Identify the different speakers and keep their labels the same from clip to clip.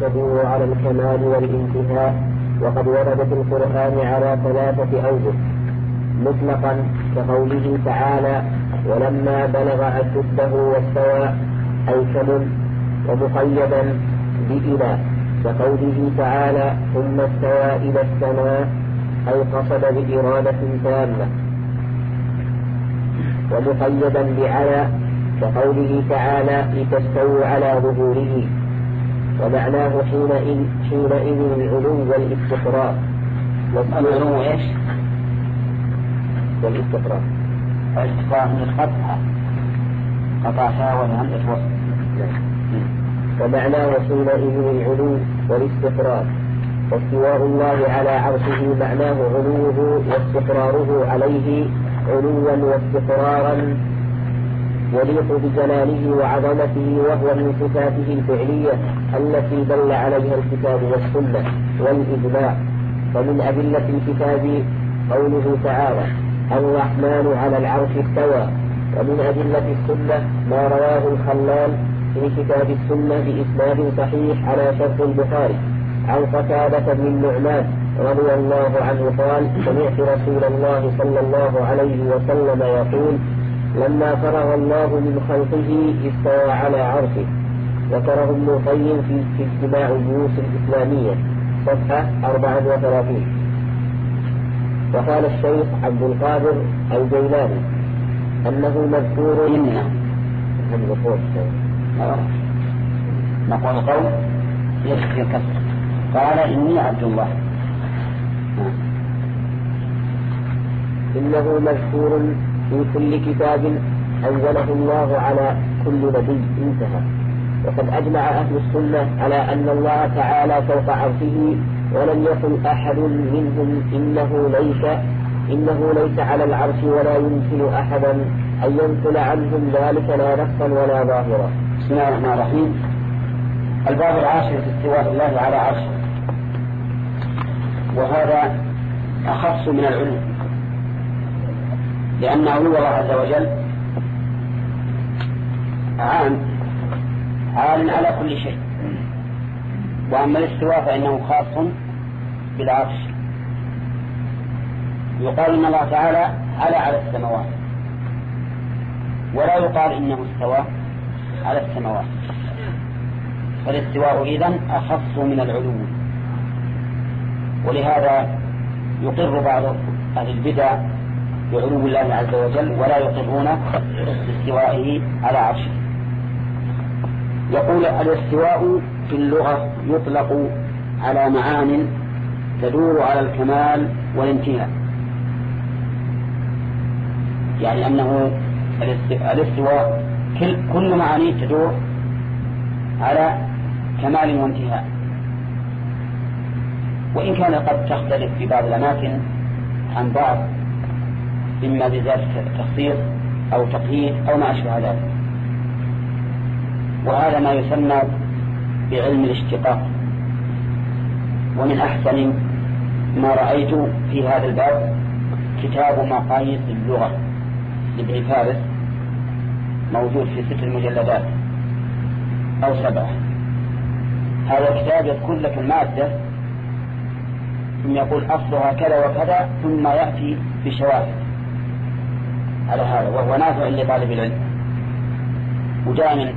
Speaker 1: تدور على الكمال والانتهاء وقد ورد في القرآن على ثلاثة أوجه. مطلقا كقوله تعالى ولما بلغ أشده واستوى أي كمل ومقيدا بإلى. كقوله تعالى ثم استوى إلى السماء أي قصد بإرادة تامة. ومقيدا بعلى كقوله تعالى لتستووا على ظهوره. ومعناه حينئذ حينئذ العلو والاستقرار.
Speaker 2: العلو إيش؟
Speaker 1: والاستقرار.
Speaker 2: الاستقرار من الفتحة. قطعتها والهمزة وصل
Speaker 1: ومعناه حينئذ العلو والاستقرار. واستواء الله على عرشه معناه علوه واستقراره عليه علوا واستقرارا يليق بجلاله وعظمته وهو من صفاته الفعلية التي دل عليها الكتاب والسنة والإجماع. ومن أدلة الكتاب قوله تعالى الرحمن على العرش استوى. ومن أدلة السنة ما رواه الخلال في كتاب السنة بإسناد صحيح على شرط البخاري عن قتادة بن النعمان رضي الله عنه قال سمعت رسول الله صلى الله عليه وسلم يقول لما فرغ الله من خلقه استوى على عرشه. ذكره ابن القيم في, اجتماع الجيوش الإسلامية صفحة 34 وقال الشيخ عبد القادر الجيلاني أنه مذكور
Speaker 2: إن. نقول قول يكفي قال إني عبد الله.
Speaker 1: إنه مذكور في كل كتاب أنزله الله على كل نبي انتهى. وقد أجمع أهل السنة على أن الله تعالى فوق عرشه ولم يقل أحد منهم إنه ليس إنه ليس على العرش ولا يمكن أحدا أن ينقل عنهم ذلك لا نفسا ولا ظاهرا.
Speaker 2: بسم الله الرحمن الرحيم. الباب العاشر في استواء الله على عرشه. وهذا أخص من العلم لأن علو الله عز وجل عام عال على كل شيء. وأما الاستواء فإنه خاص بالعرش. يقال إن الله تعالى على على السماوات. ولا يقال إنه استوى على السماوات. فالاستواء إذن أخص من العلو. ولهذا يقر بعض أهل البدع بعلو الله عز وجل ولا يقرون باستوائه على عرشه. يقول الاستواء في اللغة يطلق على معان تدور على الكمال والانتهاء. يعني أنه الاستواء كل معانيه تدور على كمال وانتهاء. وإن كان قد تختلف في بعض الأماكن عن بعض إما بذات تخصيص أو تقييد أو ما أشبه ذلك. وهذا ما يسمى بعلم الاشتقاق. ومن أحسن ما رأيت في هذا الباب كتاب مقاييس اللغة لابن فارس موجود في ست المجلدات أو سبعة. هذا الكتاب يذكر لك المادة ثم يقول أصلها كذا وكذا ثم يأتي بشواهد. على هذا وهو نافع لطالب العلم. ودائما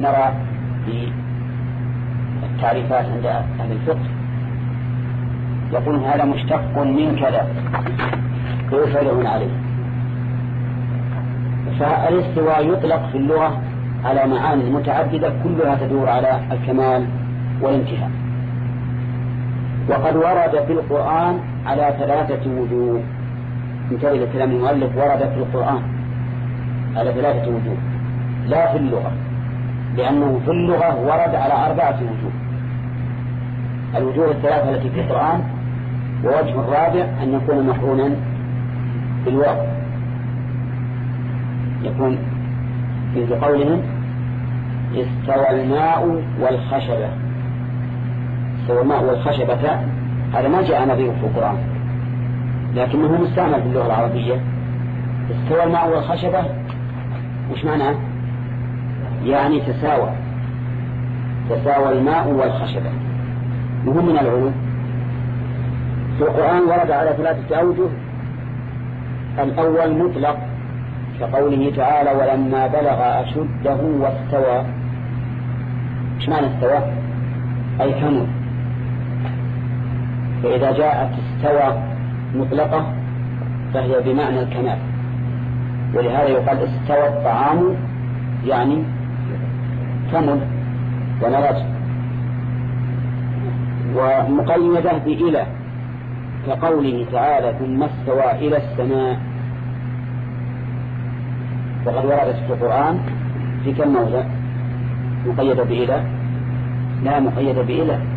Speaker 2: نرى في التعريفات عند أهل الفقه يقول هذا مشتق من كذا ويفعلون عليه؟ فالإستواء يطلق في اللغة على معاني متعددة كلها تدور على الكمال والانتهاء. وقد ورد في القرآن على ثلاثة وجوه. انتبه إلى كلام المؤلف ورد في القرآن. على ثلاثة وجوه. لا في اللغة لأنه في اللغة ورد على أربعة وجوه. الوجوه الثلاثة التي في القرآن ووجه الرابع أن يكون مقرونا بالواو يكون مثل قولهم استوى الماء والخشبة. استوى الماء والخشبة. هذا ما جاء نظيره في القرآن. لكنه مستعمل في اللغة العربية. استوى الماء والخشبة. وش معناه يعني تساوى. تساوى الماء والخشبة. وهم من العلو. في القرآن ورد على ثلاثة أوجه. الأول مطلق كقوله تعالى ولما بلغ أشده واستوى. إيش معنى استوى؟ أي كمل. فإذا جاءت استوى مطلقة فهي بمعنى الكمال. ولهذا يقال استوى الطعام يعني كمل ونضج ومقيدة بإلى كقوله تعالى ثم استوى إلى السماء. وقد وردت في القرآن في كم موضع مقيدة بإلى؟ لا مقيدة بإلى.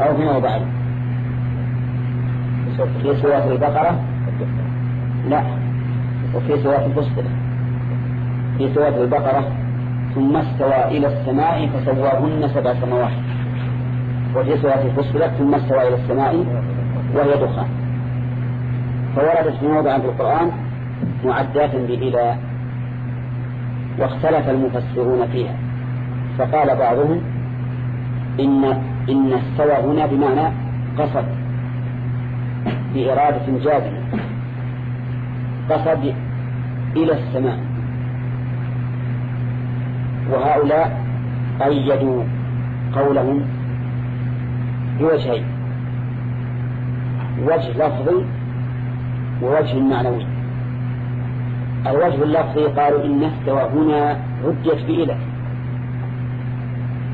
Speaker 2: أو في موضعين في سورة البقرة؟ لا. وفي سورة الفصلة في سورة البقرة ثم استوى إلى السماء فسواهن سبع سماوات. وفي سورة الفصلة ثم استوى إلى السماء وهي دخان. فوردت في موضع في القرآن معدات بإلى واختلف المفسرون فيها. فقال بعضهم إن إن استوى هنا بمعنى قصد بإرادة جازمة قصد إلى السماء. وهؤلاء قيدوا قولهم بوجهين وجه لفظي ووجه معنوي. الوجه اللفظي قالوا إن استوى هنا ردت بإله.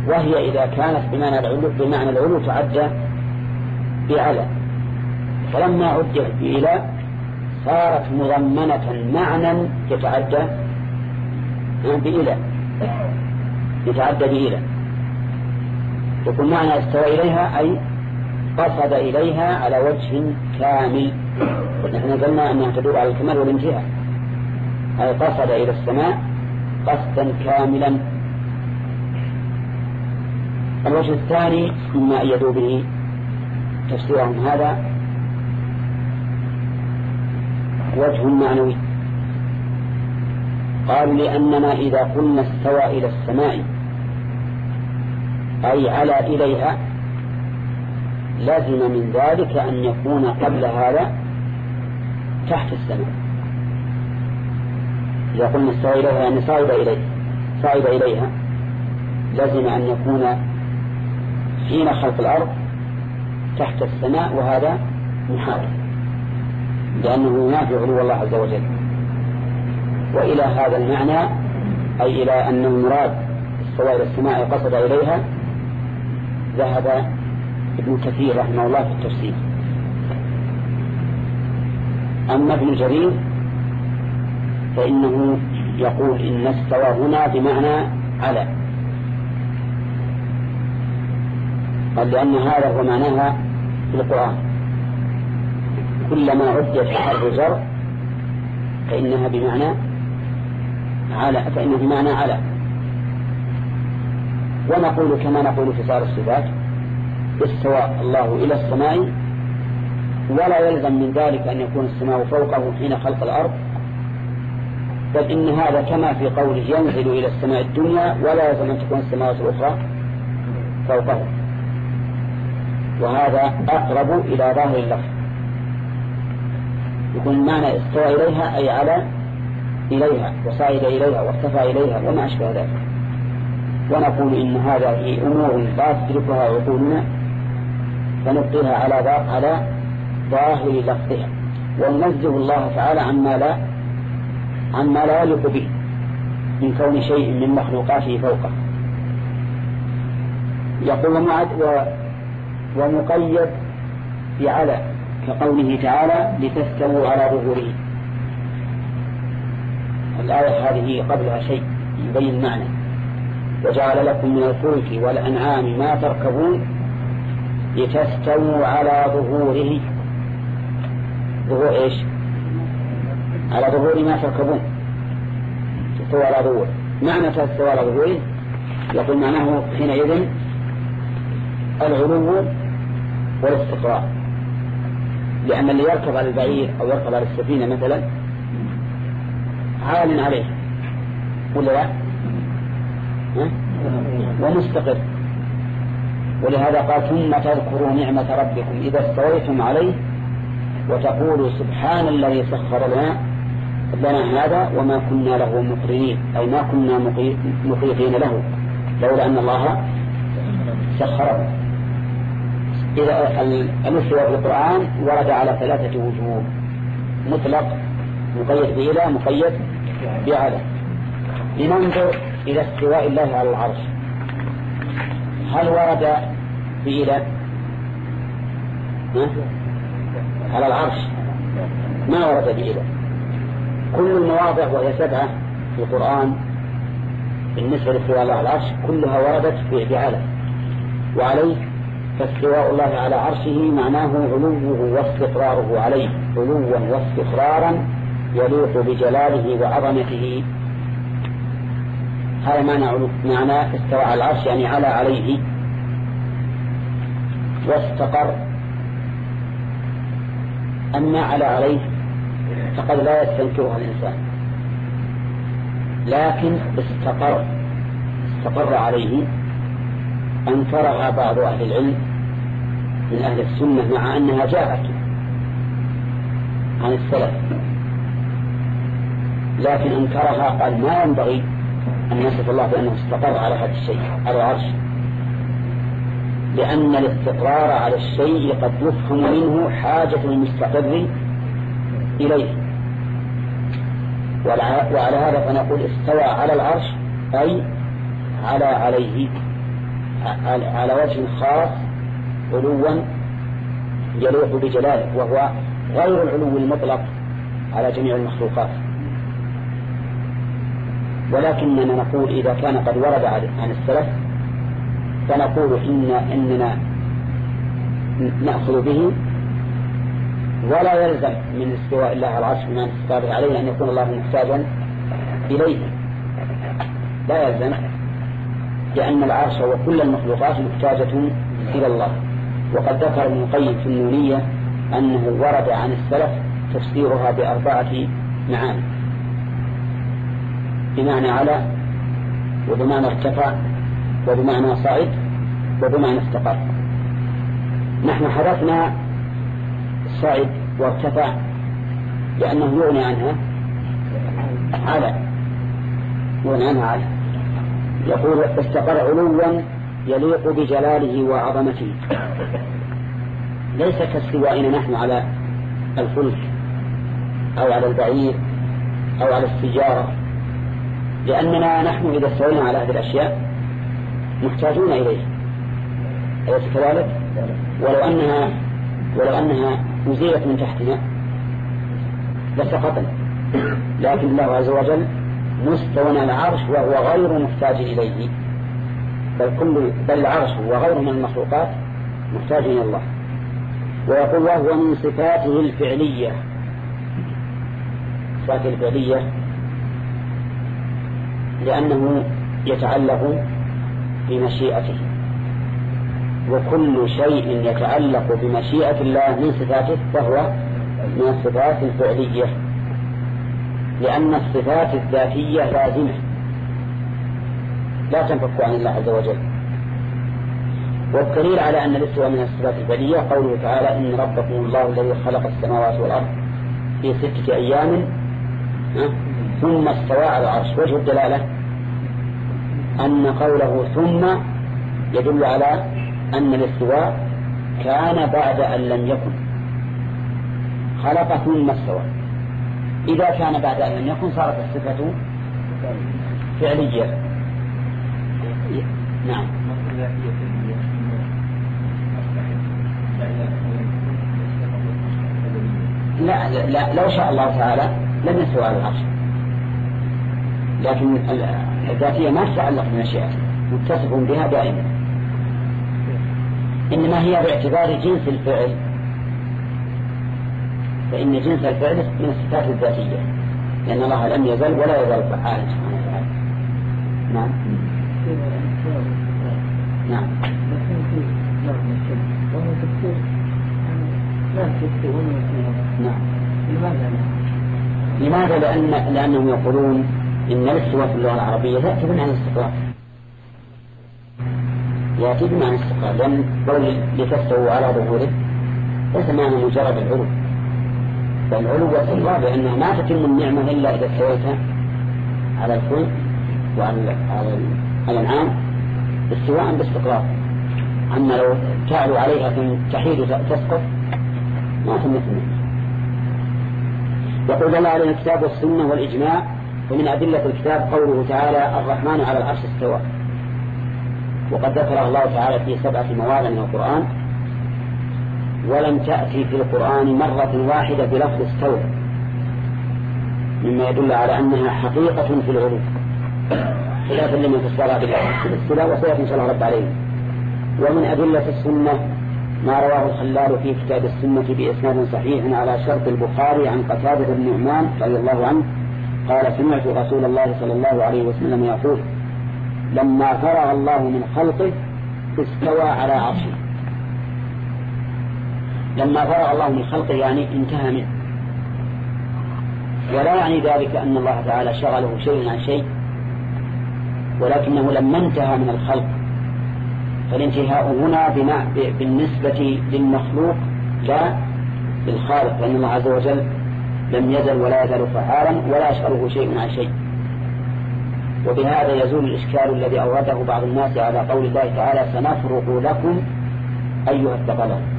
Speaker 2: وهي إذا كانت بمعنى العلو, بمعنى العلو تعدى بعلى. فلما عدت بإله صارت مضمنة معنى يتعدى بإله يتعدى بإله يكون معنى استوى إليها أي قصد إليها على وجه كامل. نحن قلنا أنها تدور على الكمال والانتهاء. أي قصد إلى السماء قصدا كاملا. الوجه الثاني مما أيدوا به تفسيرهم هذا وجه معنوي. قالوا لأننا إذا قلنا استوى إلى السماء أي على إليها لازم من ذلك أن يكون قبل هذا تحت السماء. إذا قلنا استوى إليها يعني صعد إليها لازم أن يكون حين خلق الأرض تحت السماء وهذا محال لأنه ينافي علو الله عز وجل. وإلى هذا المعنى أي إلى أن المراد استوى إلى السماء قصد إليها ذهب ابن كثير رحمه الله في التفسير. أما ابن جرير فإنه يقول إن استوى هنا بمعنى على. قال لأن هذا هو معناها في القرآن. كلما عدت حرف جر فإنها بمعنى على فإنه بمعنى على. ونقول كما نقول في صار الصفات استوى الله إلى السماء ولا يلزم من ذلك أن يكون السماء فوقه حين خلق الأرض بل إن هذا كما في قوله ينزل إلى السماء الدنيا ولا يلزم أن تكون السماوات الأخرى فوقه. وهذا أقرب إلى ظاهر اللفظ. يكون معنى استوى إليها أي على إليها وصعد إليها وارتفع إليها وما أشبه ذلك. ونقول إن هذه أمور لا تدركها عقولنا فنبقيها على على ظاهر لفظها. وننزه الله تعالى عما لا عما لا يليق به من كون شيء من مخلوقاته فوقه. يقول معد ومقيد بعلى كقوله تعالى لتستووا على ظهوره. الآية هذه قبلها شيء يبين المعنى. وجعل لكم من الفلك والأنعام ما تركبون لتستووا على ظهوره. ظهور إيش؟ على ظهور ما تركبون. تستوى على ظهور. معنى تستوى على ظهوره؟ يقول معناه حينئذ العلو والاستقرار لأن اللي يركب على البعير أو يركب على السفينة مثلا عال عليه. ولا لا؟ ومستقر ولهذا قال ثم تذكروا نعمة ربكم إذا استويتم عليه وتقولوا سبحان الذي سخر لنا لنا هذا وما كنا له مقرنين. أي ما كنا مقيتين له. لولا أن الله سخره. الاستواء في القرآن ورد على ثلاثة وجوه. مطلق مقيد بإله مقيد بعلى لننظر إلى استواء الله على العرش. هل ورد بإله؟ على العرش. ما ورد بإله؟ كل المواضع وهي سبعة في القرآن بالنسبة لاستواء الله على العرش كلها وردت بعلى وعليه فاستواء الله على عرشه معناه علوه واستقراره عليه. علوا واستقرارا يليق بجلاله وعظمته. هذا معنى معنى استوى على العرش يعني على عليه. واستقر. أما على عليه فقد لا يستنكرها الإنسان. لكن استقر. استقر عليه. أنكرها بعض أهل العلم من أهل السنة مع أنها جاءت عن السلف. لكن أنكرها قال ما ينبغي أن يصف الله بأنه استقر على هذا الشيء على العرش. لأن الاستقرار على الشيء قد يفهم منه حاجة المستقر إليه. وعلى هذا فنقول استوى على العرش أي على عليه. على وجه خاص علوا يليق بجلاله وهو غير العلو المطلق على جميع المخلوقات. ولكننا نقول إذا كان قد ورد عن السلف فنقول إن إننا نأخذ به ولا يلزم من استواء الله على العرش بما نستطيع عليه أن يكون الله محتاجا إليه. لا يلزم. لأن العرش وكل المخلوقات محتاجة إلى الله. وقد ذكر ابن القيم في النونية أنه ورد عن السلف تفسيرها بأربعة معاني. بمعنى على وبمعنى ارتفع وبمعنى صعد وبمعنى استقر نحن حدثنا صعد وارتفع لأنه يغني عنها على يغني عنها على. يقول استقر علوا يليق بجلاله وعظمته. ليس كاستوائنا نحن على الفلك أو على البعير أو على السجارة لأننا نحن إذا استوينا على هذه الأشياء محتاجون إليه أليس كذلك؟ ولو أنها ولو أنها أزيلت من تحتنا لسقطنا. لكن الله عز وجل مستوى العرش وهو غير محتاج إليه. بل كل بل العرش وغيره من المخلوقات محتاج إلى الله. ويقول وهو من صفاته الفعلية. صفاته الفعلية. لأنه يتعلق بمشيئته. وكل شيء يتعلق بمشيئة الله من صفاته فهو من الصفات الفعلية. لأن الصفات الذاتية لازمة. لا تنفك عن الله عز وجل. والدليل على أن الاستواء من الصفات الفعلية قوله تعالى إن ربكم الله الذي خلق السماوات والأرض في ستة أيام. ثم استوى على العرش. وجه الدلالة؟ أن قوله ثم يدل على أن الاستواء كان بعد أن لم يكن. خلق ثم استوى. إذا كان بعد أن لم يكن صارت الصفة فعلية. نعم. لا, لا لو شاء الله تعالى لم يستوى على العرش. لكن الذاتية ما تتعلق بمشيئته متصف بها دائما. إنما هي باعتبار جنس الفعل. فإن جنس الفعل من الصفات الذاتية لأن الله لم يزل ولا يزال فعالا سبحانه وتعالى. نعم. نعم. نعم. لماذا؟ لأن لأنهم يقولون إن الاستواء في اللغة العربية تأتي من عن الاستقرار. يأتي بمعنى الاستقرار. لأن قول لتستووا على ظهوره ليس معنى مجرد العلو بل العلو والاستقرار لأنها ما تتم النعمة إلا إذا استويتها على الفلك وعلى الأنعام استواء باستقرار. أما لو تعلو عليها تحيد تسقط ما تمت النعمة يقول الله عليه الكتاب والسنة والإجماع ومن أدلة الكتاب قوله تعالى الرحمن على العرش استوى وقد ذكر الله تعالى في سبعة مواضع من القرآن ولم تأتي في القرآن مرة واحدة بلفظ استوى مما يدل على أنها حقيقة في العلو خلافا لمن فسرها بالاستواء وسيأتي إن شاء الله رب عليه ومن أدلة السنة ما رواه الخلال في كتاب السنة بإسناد صحيح على شرط البخاري عن قتادة بن نعمان رضي الله عنه قال سمعت رسول الله صلى الله عليه وسلم يقول لما فرغ الله من خلقه استوى على عرشه. لما فرغ الله من خلقه يعني انتهى منه. ولا يعني ذلك أن الله تعالى شغله شيء عن شيء ولكنه لما انتهى من الخلق فالانتهاء هنا بالنسبة للمخلوق لا للخالق لأن الله عز وجل لم يزل ولا يزال فعالا ولا يشغله شيء عن شيء. وبهذا يزول الإشكال الذي أورده بعض الناس على قول الله تعالى سنفرغ لكم أيها الثقلان.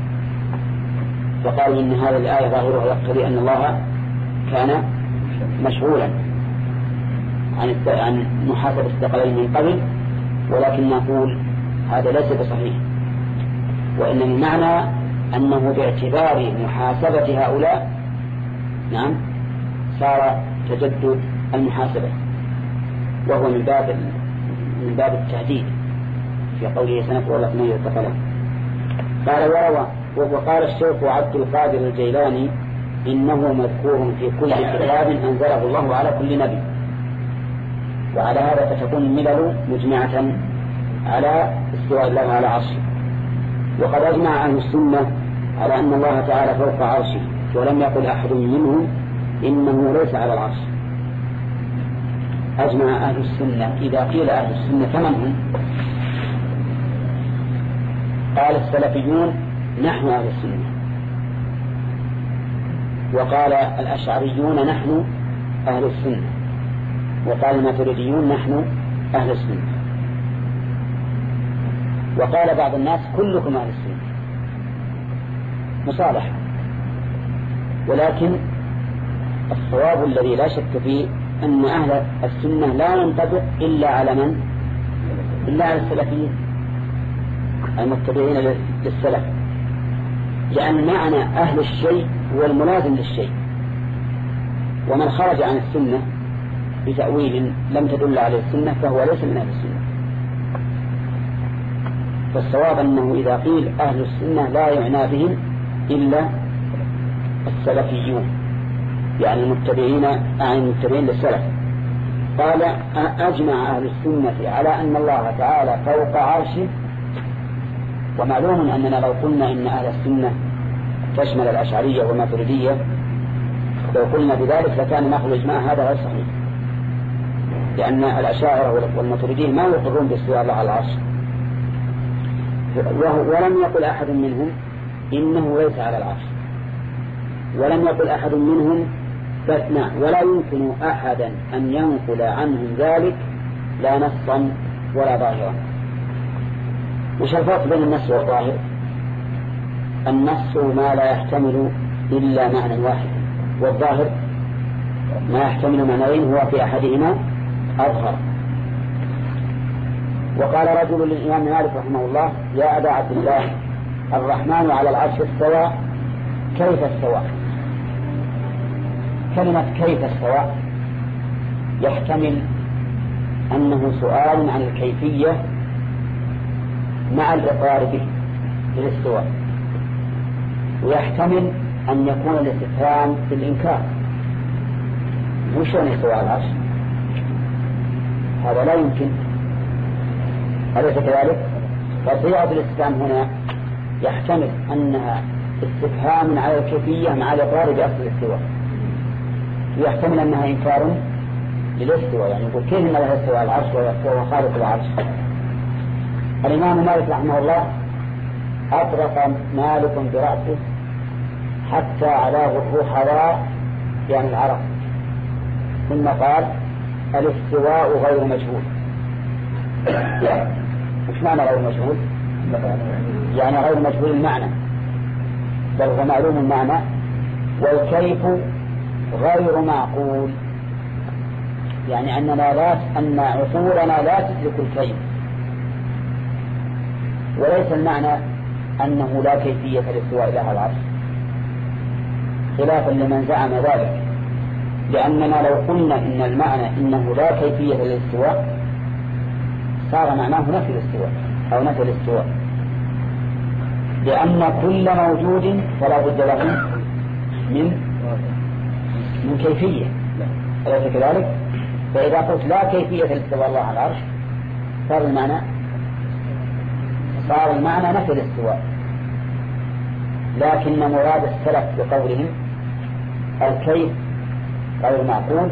Speaker 2: فقالوا إن هذه الآية ظاهرها يقتضي أن الله كان مشغولا عن عن محاسبة الثقلين من قبل ولكن نقول هذا ليس بصحيح. وإن المعنى أنه باعتبار محاسبة هؤلاء نعم صار تجدد المحاسبة وهو من باب من باب التهديد في قوله سنفر لك من يتقلم قال وروى وقال الشيخ عبد القادر الجيلاني إنه مذكور في كل كتاب أنزله الله على كل نبي. وعلى هذا فتكون الملل مجمعة على استواء الله على عرشه. وقد أجمع أهل السنة على أن الله تعالى فوق عرشه ولم يقل أحد منهم إنه ليس على العرش. أجمع أهل السنة إذا قيل أهل السنة فمن هم؟ قال السلفيون نحن أهل السنة. وقال الأشعريون نحن أهل السنة. وقال الماتريديون نحن أهل السنة. وقال بعض الناس كلكم أهل السنة. مصالحة. ولكن الصواب الذي لا شك فيه أن أهل السنة لا ينطبق إلا على من؟ إلا على السلفيين المتبعين للسلف. لأن معنى أهل الشيء هو الملازم للشيء. ومن خرج عن السنة بتأويل لم تدل عليه السنة فهو ليس من أهل السنة. فالصواب أنه إذا قيل أهل السنة لا يعنى بهم إلا السلفيون يعني المتبعين يعني المتبعين للسلف. قال أجمع أهل السنة على أن الله تعالى فوق عرشه ومعلوم أننا لو قلنا إن أهل السنة تشمل الأشعرية والماتريدية لو قلنا بذلك لكان نقل الإجماع هذا غير صحيح. لأن الأشاعرة والماتريدية ما يقرون باستواء الله على العرش. ولم يقل أحد منهم إنه ليس على العرش. ولم يقل أحد منهم نعم ولا يمكن أحدا أن ينقل عنهم ذلك لا نصا ولا ظاهرا. وش الفرق بين النص والظاهر؟ النص ما لا يحتمل إلا معنى واحد والظاهر ما يحتمل معنيين هو في أحدهما أظهر. وقال رجل للإمام مالك رحمه الله يا أبا عبد الله الرحمن على العرش استوى كيف استوى؟ كلمة كيف استوى يحتمل أنه سؤال عن الكيفية مع الإقرار به بالاستواء ويحتمل أن يكون الاستفهام بالإنكار وشون يستوى على العرش هذا لا يمكن. أليس كذلك؟ فصيغة الاستفهام هنا يحتمل أنها استفهام على الكيفية مع الإقرار بأصل الاستواء. ويحتمل أنها إنكار للاستواء. يعني يقول كيف أن استوى العرش وهو خالق العرش الإمام مالك رحمه الله أطرق مالك برأسه حتى علاه الرحلاء يعني العرب ثم قال الاستواء غير مجهول. مش معنى غير مجهول؟ يعني غير مجهول المعنى. بل هو معلوم المعنى والكيف غير معقول. يعني أننا لا أن عقولنا لا تدرك الكيف. وليس المعنى أنه لا كيفية للاستواء إلى العرش. خلافا لمن زعم ذلك. لأننا لو قلنا إن المعنى إنه لا كيفية للاستواء صار معناه نفي الاستواء أو نفي الاستواء. لأن كل موجود فلا بد له من من كيفية. أليس كذلك؟ فإذا قلت لا كيفية لاستواء الله على العرش صار المعنى صار المعنى نفي الاستواء لكن مراد السلف بقولهم الكيف غير معقول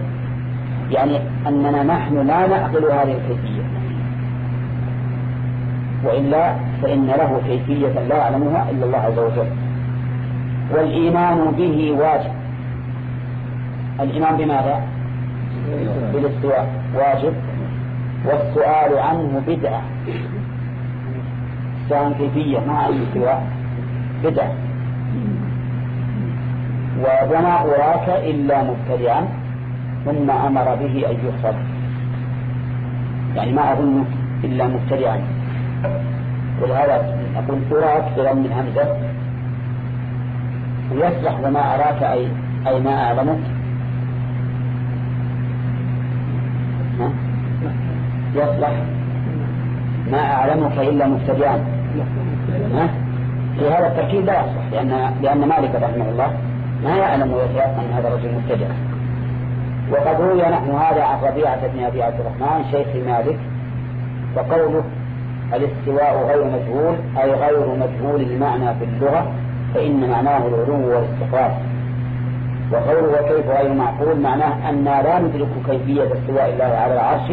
Speaker 2: يعني أننا نحن لا نعقل هذه الكيفية. وإلا فإن له كيفية لا يعلمها إلا الله عز وجل. والإيمان به واجب. الإيمان بماذا؟ بالاستواء واجب. والسؤال عنه بدعة. سواء كيفية مع الاستواء بدعة. وما أراك إلا مبتدعا ثم أمر به أن يحفظ. يعني ما أظنك إلا مبتدعا. ولهذا أقول أراك بضم الهمزة. ويصلح وما أراك أي, أي ما أعلمك يصلح. ما أعلمك إلا مبتدعا. في هذا التركيب لا يصلح لأن لأن مالك رحمه الله ما يعلم ويتيقن هذا الرجل مبتدع. وقد روي نحن هذا عن ربيعة بن أبي عبد الرحمن شيخ مالك وقوله الاستواء غير مجهول أي غير مجهول المعنى في اللغة فإن معناه العلو والاستقرار. وقوله وكيف غير معقول؟ معناه أن لا ندرك كيفية استواء الله على العرش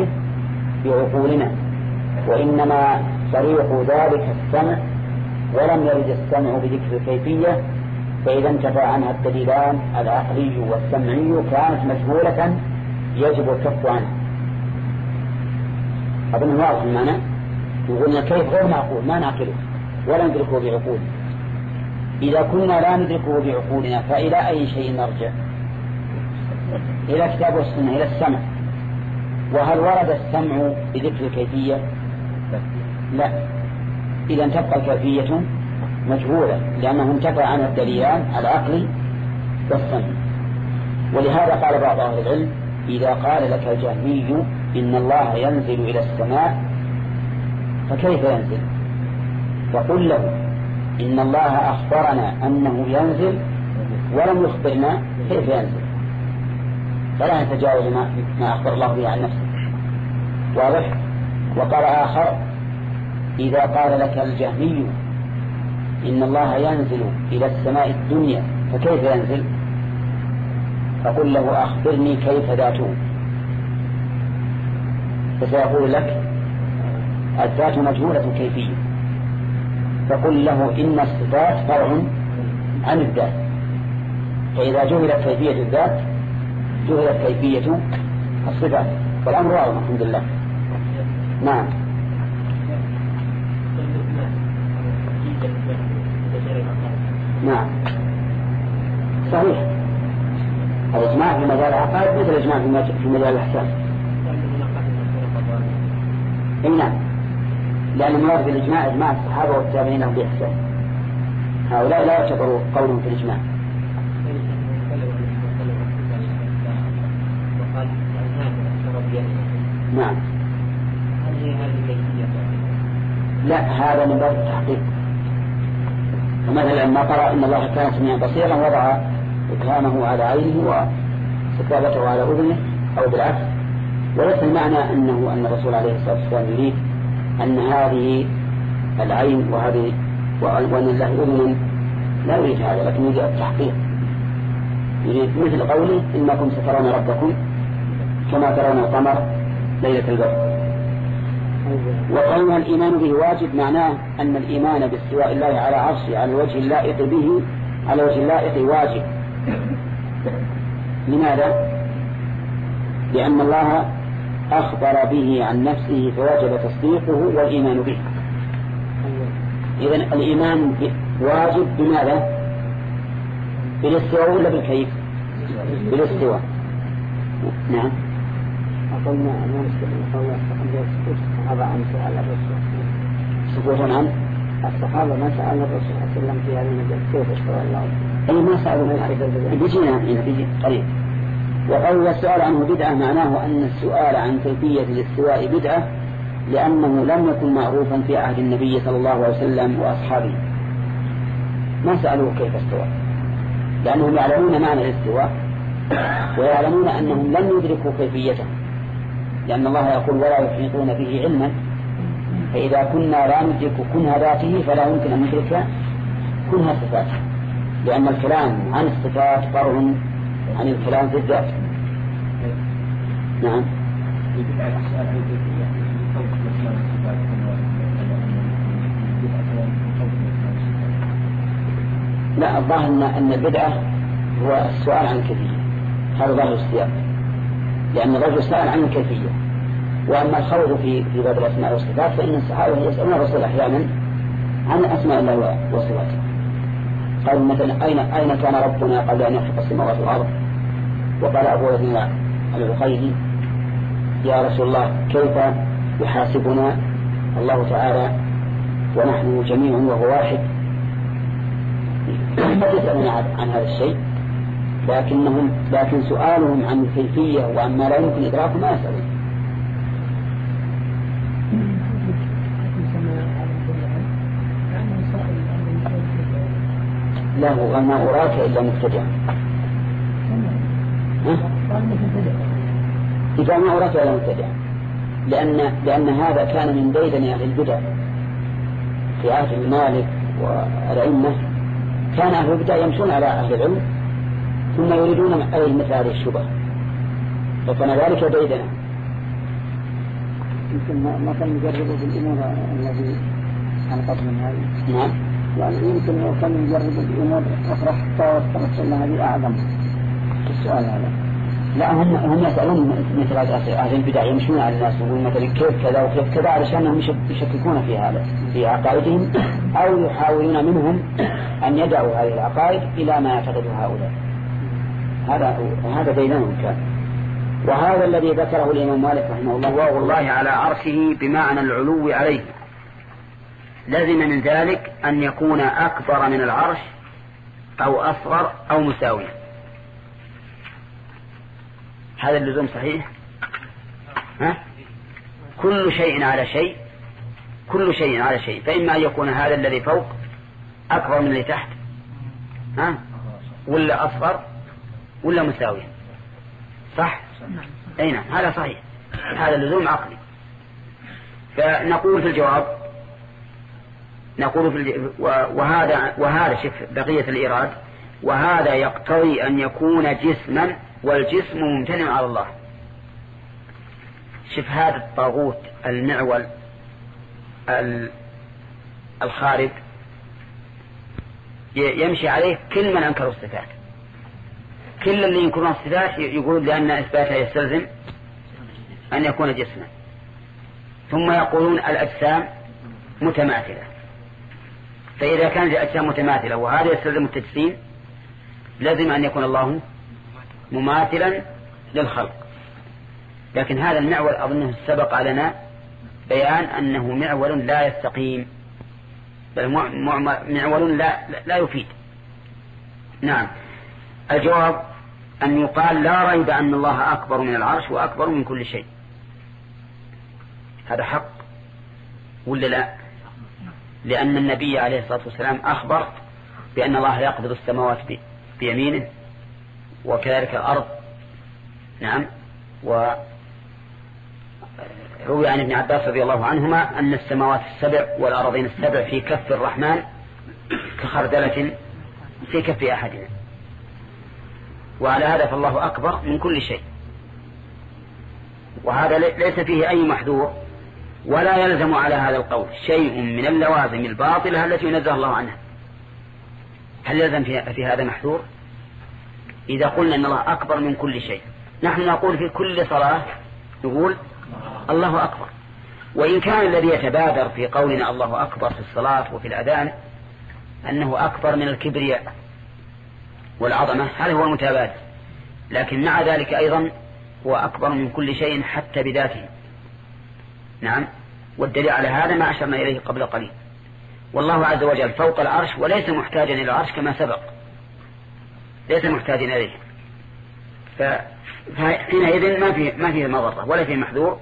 Speaker 2: بعقولنا. وإنما طريق ذلك السمع ولم يرد السمع بذكر الكيفية فإذا انتفى عنها الدليلان العقلي والسمعي كانت مجهولة يجب الكف عنها أظن واضح المعنى. يقولنا كيف غير معقول؟ ما نعقله. ولا ندركه بعقول. إذا كنا لا ندركه بعقولنا فإلى أي شيء نرجع؟ إلى كتاب والسنة إلى السمع. وهل ورد السمع بذكر الكيفية؟ لا. إذا تبقى الكيفية مجهولة لأنه انتفى عنها الدليلان العقلي والسمع. ولهذا قال بعض أهل العلم إذا قال لك الجهمي إن الله ينزل إلى السماء فكيف ينزل؟ فقل له إن الله أخبرنا أنه ينزل ولم يخبرنا كيف ينزل. فلا يتجاوز ما أخبر الله به عن نفسه. واضح؟ وقال آخر إذا قال لك الجهمي إن الله ينزل إلى السماء الدنيا فكيف ينزل؟ فقل له أخبرني كيف ذاته. فسيقول لك الذات مجهولة كيفية. فقل له إن الصفات فرع عن الذات. فإذا جهلت كيفية الذات جهلت كيفية الصفات. والأمر واضح الحمد لله. نعم. نعم. صحيح. الإجماع في مجال العقائد مثل الإجماع في مجال الأحكام. إي نعم. لأن المراد بالإجماع إجماع الصحابة والتابعين بإحسان. هؤلاء لا يعتبروا قولهم في الإجماع. نعم. لا هذا من باب التحقيق. فمثلا ما قرأ إن الله كان سميعا بصيرا وضع إكرامه على عينه وكتابته على أذنه أو بالعكس. وليس المعنى أنه أن الرسول عليه الصلاة والسلام يريد أن هذه العين وهذه وأن الله أذن لا يريد هذا لكن يريد التحقيق. يريد مثل قوله إنكم سترون ربكم كما ترون القمر ليلة البدر. وقولنا الإيمان به واجب معناه أن الإيمان باستواء الله على عرشه على الوجه اللائق به على وجه اللائق واجب لماذا؟ لأن الله أخبر به عن نفسه فوجب تصديقه والإيمان به إذا الإيمان واجب بماذا؟ بالاستواء ولا بالكيف؟ بالاستواء نعم
Speaker 3: قلنا أن الصحابة عن سؤال الرسول.
Speaker 2: سكوت عن
Speaker 3: الصحابة ما سأل الرسول صلى الله عليه وسلم في هذا المجال كيف استوى الله؟
Speaker 2: أي ما سألوا بيجينا بيجي قريب وقول السؤال عنه بدعة معناه أن السؤال عن كيفية الاستواء بدعة لأنه لم يكن معروفا في عهد النبي صلى الله عليه وسلم وأصحابه. ما سألوه كيف استوى؟ لأنهم يعلمون معنى الاستواء ويعلمون أنهم لم يدركوا كيفيته. لأن الله يقول ولا يحيطون به علما. فإذا كنا لا ندرك كنها ذاته فلا يمكن أن ندرك كنها صفاته. لأن الكلام عن الصفات فرع عن الكلام في الذات. نعم. لا الظاهر أن البدعة هو السؤال عن الكيفية هذا ظاهر السياق. لأن الرجل سأل عن الكيفية. وأما الخوض في في باب الأسماء والصفات فإن الصحابة يسألون الرسول أحيانا عن أسماء الله وصفاته. قالوا مثلا أين أين كان ربنا قبل أن يخلق السماوات والأرض؟ وقال أبو يزيد العقيلي يا رسول الله كيف يحاسبنا؟ الله تعالى ونحن جميع وهو واحد. يسألون عن هذا الشيء. لكنهم لكن سؤالهم عن الكيفية وعن ما لا يمكن إدراكه ما يسألون لا هو ما أراك إلا مبتدع. إذا ما أراك إلا مبتدع. لأن لأن هذا كان من ديدن أهل البدع. في عهد المالك والأئمة كان أهل البدع يمشون على أهل العلم. ثم يريدون عليه مثل هذه الشبه. فكان ذلك ديدنا
Speaker 3: يمكن ما كان يجربوا بالأمور الذي أنقذ من هذه.
Speaker 2: نعم.
Speaker 3: يعني يمكن لو كان يجرب الأمور أخرى حتى وصلت هذه أعظم. السؤال هذا.
Speaker 2: لا هم هم يسألون مثل أهل البدع يمشون على الناس يقولون مثلا كيف كذا وكيف كذا علشان يشككون في هذا في عقائدهم أو يحاولون منهم أن يدعوا هذه العقائد إلى ما يعتقد هؤلاء. هذا هذا بينهم كان. وهذا الذي ذكره الإمام مالك رحمه الله وهو الله على عرشه بمعنى العلو عليه. لزم من ذلك أن يكون أكبر من العرش أو أصغر أو مساويا. هذا اللزوم صحيح؟ ها؟ كل شيء على شيء كل شيء على شيء. فإما أن يكون هذا الذي فوق أكبر من اللي تحت ها؟ ولا أصغر؟ ولا مساويا صح؟ أي نعم هذا صحيح. هذا لزوم عقلي. فنقول في الجواب نقول في وهذا وهذا شف بقية الإيراد وهذا يقتضي أن يكون جسما والجسم ممتنع على الله. شف هذا الطاغوت المعول الخارج يمشي عليه كل من أنكر الصفات. كل اللي ينكرون الصفات يقول لأن إثباتها يستلزم أن يكون جسما. ثم يقولون الأجسام متماثلة. فإذا كانت الأجسام متماثلة وهذا يستلزم التجسيم لازم أن يكون الله مماثلا للخلق. لكن هذا المعول أظنه سبق لنا بيان أنه معول لا يستقيم بل معول لا, لا يفيد. نعم. الجواب أن يقال لا ريب أن الله أكبر من العرش وأكبر من كل شيء. هذا حق ولا لا؟ لأن النبي عليه الصلاة والسلام أخبر بأن الله يقبض السماوات بيمينه وكذلك الأرض. نعم. و روي عن ابن عباس رضي الله عنهما أن السماوات السبع والأرضين السبع في كف الرحمن كخردلة في كف أحدنا وعلى هذا فالله أكبر من كل شيء. وهذا ليس فيه أي محذور ولا يلزم على هذا القول شيء من اللوازم الباطلة التي ينزه الله عنها. هل يلزم في هذا محذور؟ إذا قلنا أن الله أكبر من كل شيء. نحن نقول في كل صلاة نقول الله أكبر. وإن كان الذي يتبادر في قولنا الله أكبر في الصلاة وفي الأذان أنه أكبر من الكبرياء. والعظمة هذا هو المتبادر لكن مع ذلك أيضا هو أكبر من كل شيء حتى بذاته. نعم. والدليل على هذا ما أشرنا إليه قبل قليل. والله عز وجل فوق العرش وليس محتاجا إلى العرش كما سبق. ليس محتاجا إليه. فحينئذ ما فيه ما فيه مضرة ولا فيه محذور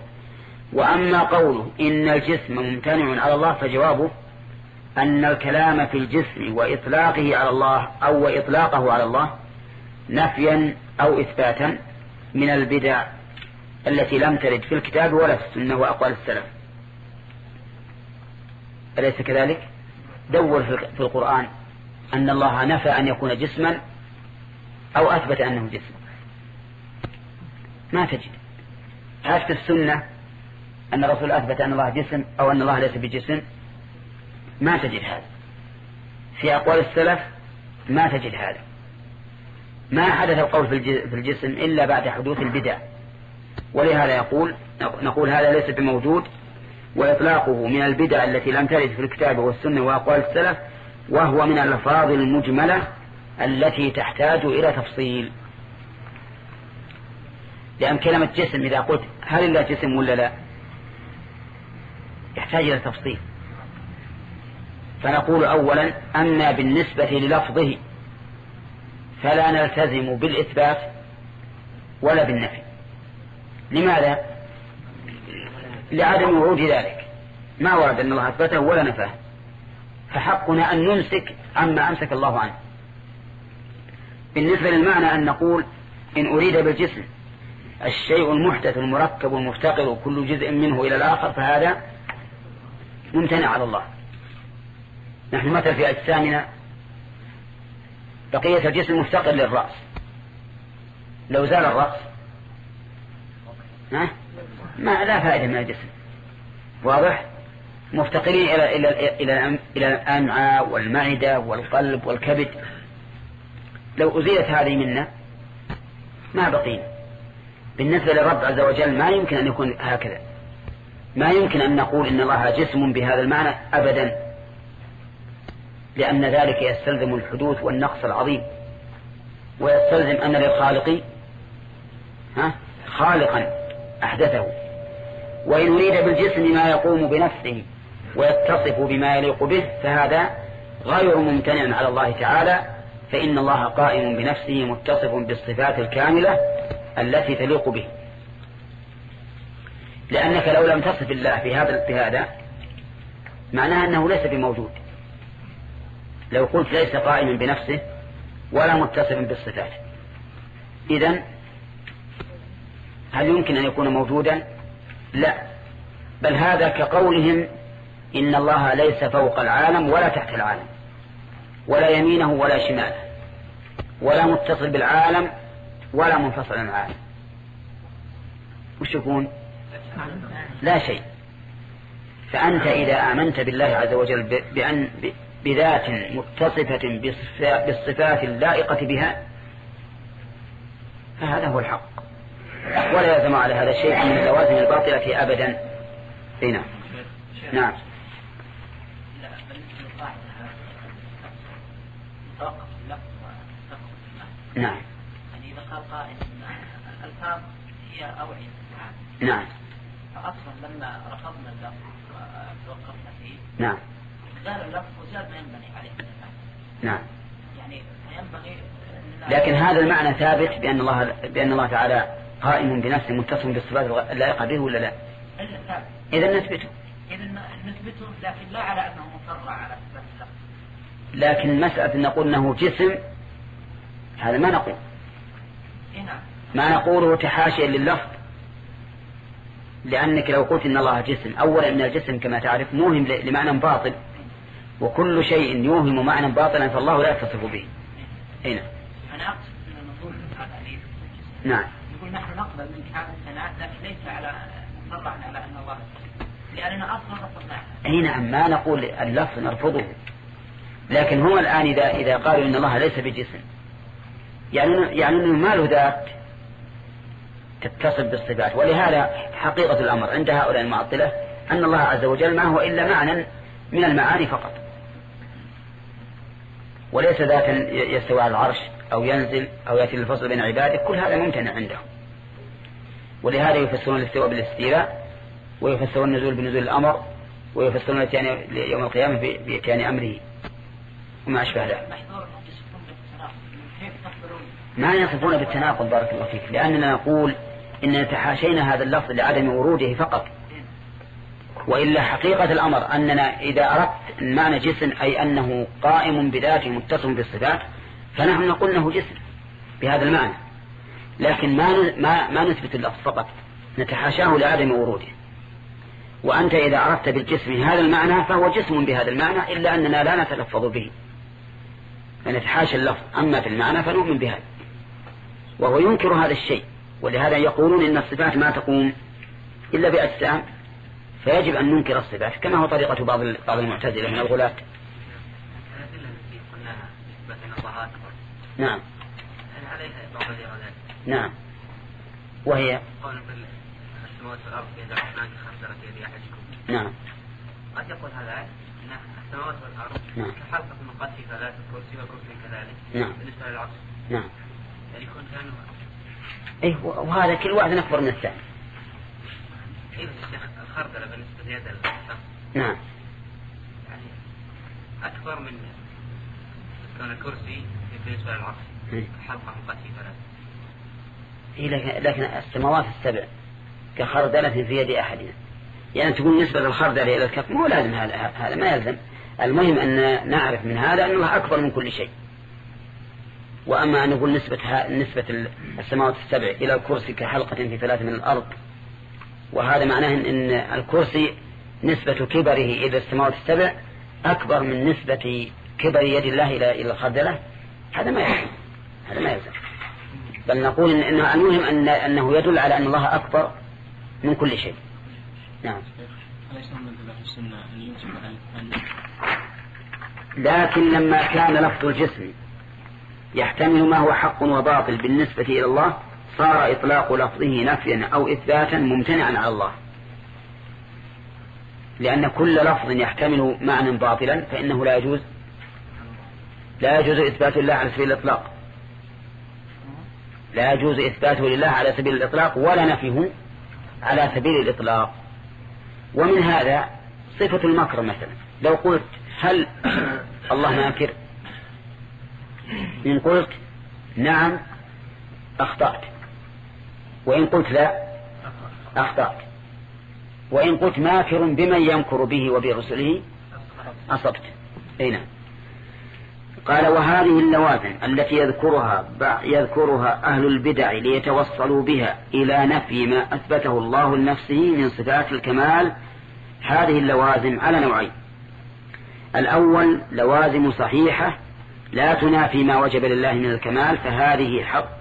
Speaker 2: وأما قوله إن الجسم ممتنع على الله فجوابه أن الكلام في الجسم وإطلاقه على الله أو إطلاقه على الله نفيا أو إثباتا من البدع التي لم ترد في الكتاب ولا في السنة وأقوال السلف. أليس كذلك؟ دور في القرآن أن الله نفى أن يكون جسما أو أثبت أنه جسم. ما تجد. هل في السنة أن الرسول أثبت أن الله جسم أو أن الله ليس بجسم؟ ما تجد هذا. في أقوال السلف ما تجد هذا. ما حدث القول في الجسم إلا بعد حدوث البدع. ولهذا يقول نقول هذا ليس بموجود وإطلاقه من البدع التي لم ترد في الكتاب والسنة وأقوال السلف وهو من الألفاظ المجملة التي تحتاج إلى تفصيل. لأن كلمة جسم إذا قلت هل الله جسم ولا لا؟ يحتاج إلى تفصيل. فنقول أولا أما بالنسبة للفظه فلا نلتزم بالإثبات ولا بالنفي. لماذا؟ لعدم ورود ذلك. ما ورد أن الله أثبته ولا نفاه. فحقنا أن نمسك عما أمسك الله عنه. بالنسبة للمعنى أن نقول إن أريد بالجسم الشيء المحدث المركب المفتقر كل جزء منه إلى الآخر فهذا ممتنع على الله. نحن مثل في أجسامنا بقية الجسم مفتقر للرأس. لو زال الرأس. ما لا فائدة من الجسم. واضح؟ مفتقرين إلى إلى إلى إلى الأمعاء والمعدة والقلب والكبد. لو أزيلت هذه منا ما بقينا. بالنسبة للرب عز وجل ما يمكن أن يكون هكذا. ما يمكن أن نقول إن الله جسم بهذا المعنى أبدا. لأن ذلك يستلزم الحدوث والنقص العظيم. ويستلزم أن للخالق خالقا أحدثه. وإن أريد بالجسم ما يقوم بنفسه ويتصف بما يليق به فهذا غير ممتنع على الله تعالى فإن الله قائم بنفسه متصف بالصفات الكاملة التي تليق به. لأنك لو لم تصف الله بهذا بهذا معناها أنه ليس بموجود. لو قلت ليس قائما بنفسه ولا متصفا بالصفات. إذا هل يمكن أن يكون موجودا؟ لا. بل هذا كقولهم إن الله ليس فوق العالم ولا تحت العالم ولا يمينه ولا شماله ولا متصل بالعالم ولا منفصل عن العالم. وش يكون؟ لا شيء. فأنت إذا آمنت بالله عز وجل بأن بذات متصفة بالصفات اللائقة بها فهذا هو الحق. ولا يلزم على هذا الشيء من اللوازم الباطلة أبدا. هنا نعم. نعم.
Speaker 4: يعني إذا قال قائل الألفاظ هي أوعية
Speaker 2: نعم.
Speaker 4: فأصلا لما رفضنا اللفظ وتوقفنا فيه
Speaker 2: نعم.
Speaker 4: اللفظ وزاد ما ينبني عليه.
Speaker 2: نعم.
Speaker 4: يعني فينبغي
Speaker 2: لكن هذا المعنى ثابت بأن الله بأن الله تعالى قائم بنفسه متصف بالصفات اللائقة به ولا لا؟
Speaker 4: إلا ثابت.
Speaker 2: إذا نثبته.
Speaker 4: إذا نثبته لكن لا على أنه مفرع على صفات اللفظ
Speaker 2: لكن مسألة أن نقول أنه جسم هذا ما نقول.
Speaker 4: إيه نعم.
Speaker 2: ما نقوله تحاشيا لللفظ لأنك لو قلت إن الله جسم أولا إن الجسم كما تعرف موهم لمعنى باطل. وكل شيء يوهم معنى باطلا فالله لا يتصف به. هنا
Speaker 4: أنا أقصد أن نقول هذا
Speaker 2: نعم.
Speaker 4: يقول نحن نقبل منك هذا الثناء لكن ليس على مفرع على أن الله لأننا أصلا رفضناه
Speaker 2: أي نعم. ما نقول اللفظ نرفضه. لكن هم الآن إذا إذا قالوا إن الله ليس بجسم يعني يعني أنه ما له ذات تتصف بالصفات. ولهذا حقيقة الأمر عند هؤلاء المعطلة أن الله عز وجل ما هو إلا معنى من المعاني فقط. وليس ذاتا يستوى على العرش أو ينزل أو يأتي للفصل بين عباده كل هذا ممتنع عندهم. ولهذا يفسرون الاستواء بالاستيلاء ويفسرون النزول بنزول الأمر ويفسرون يوم القيامة بإتيان أمره. وما أشبه ذلك. ما يصفون بالتناقض بارك الله فيك. لأننا نقول إن تحاشينا هذا اللفظ لعدم وروده فقط. وإلا حقيقة الأمر أننا إذا أردت معنى جسم أي أنه قائم بذاته متصل بالصفات فنحن نقول أنه جسم بهذا المعنى. لكن ما ما ما نثبت اللفظ فقط نتحاشاه لعدم وروده. وأنت إذا أردت بالجسم هذا المعنى فهو جسم بهذا المعنى إلا أننا لا نتلفظ به. فنتحاشى اللفظ أما في المعنى فنؤمن بهذا. وهو ينكر هذا الشيء ولهذا يقولون إن الصفات ما تقوم إلا بأجسام. فيجب أن ننكر الصفات كما هو طريقة بعض بعض المعتزلة من الغلاة. نعم. نعم. وهي؟
Speaker 4: السماوات والأرض بيد الرحمن كخسرة يد أحدكم
Speaker 2: نعم.
Speaker 4: قد يقول هذا أن السماوات والأرض
Speaker 2: نعم.
Speaker 4: كحلقة من قد فلا الكرسي والكرسي كذلك
Speaker 2: نعم.
Speaker 4: بالنسبة للعرش
Speaker 2: نعم.
Speaker 4: يعني يكون كانوا
Speaker 2: إيه وهذا كل واحد أكبر من الثاني.
Speaker 4: إيه ليد الشخص
Speaker 2: نعم.
Speaker 4: يعني أكبر من كون الكرسي بالنسبة للعرش
Speaker 2: إيه.
Speaker 4: قد ثلاث
Speaker 2: إيه لكن, لكن السماوات السبع كخردلة في يد أحدنا. يعني تقول نسبة الخردلة إلى الكف مو لازم هذا هذا ما يلزم. المهم أن نعرف من هذا أن الله أكبر من كل شيء. وأما أن نقول نسبة نسبة السماوات السبع إلى الكرسي كحلقة في ثلاث من الأرض وهذا معناه أن الكرسي نسبة كبره إلى السماوات السبع أكبر من نسبة كبر يد الله إلى إلى الخردلة هذا ما يلزم هذا ما يلزم بل نقول إن إنه المهم أن أنه يدل على أن الله أكبر من كل شيء. نعم. لكن لما كان لفظ الجسم يحتمل ما هو حق وباطل بالنسبة إلى الله صار إطلاق لفظه نفيا أو إثباتا ممتنعا على الله. لأن كل لفظ يحتمل معنى باطلا فإنه لا يجوز لا يجوز إثبات الله على سبيل الإطلاق. لا يجوز إثباته لله على سبيل الإطلاق ولا نفيه على سبيل الإطلاق. ومن هذا صفة المكر مثلا. لو قلت هل الله ماكر إن قلت نعم أخطأت. وإن قلت لا أخطأت. وإن قلت ماكر بمن يمكر به وبرسله أصبت. أي نعم. قال وهذه اللوازم التي يذكرها يذكرها أهل البدع ليتوصلوا بها إلى نفي ما أثبته الله لنفسه من صفات الكمال هذه اللوازم على نوعين. الأول لوازم صحيحة لا تنافي ما وجب لله من الكمال فهذه حق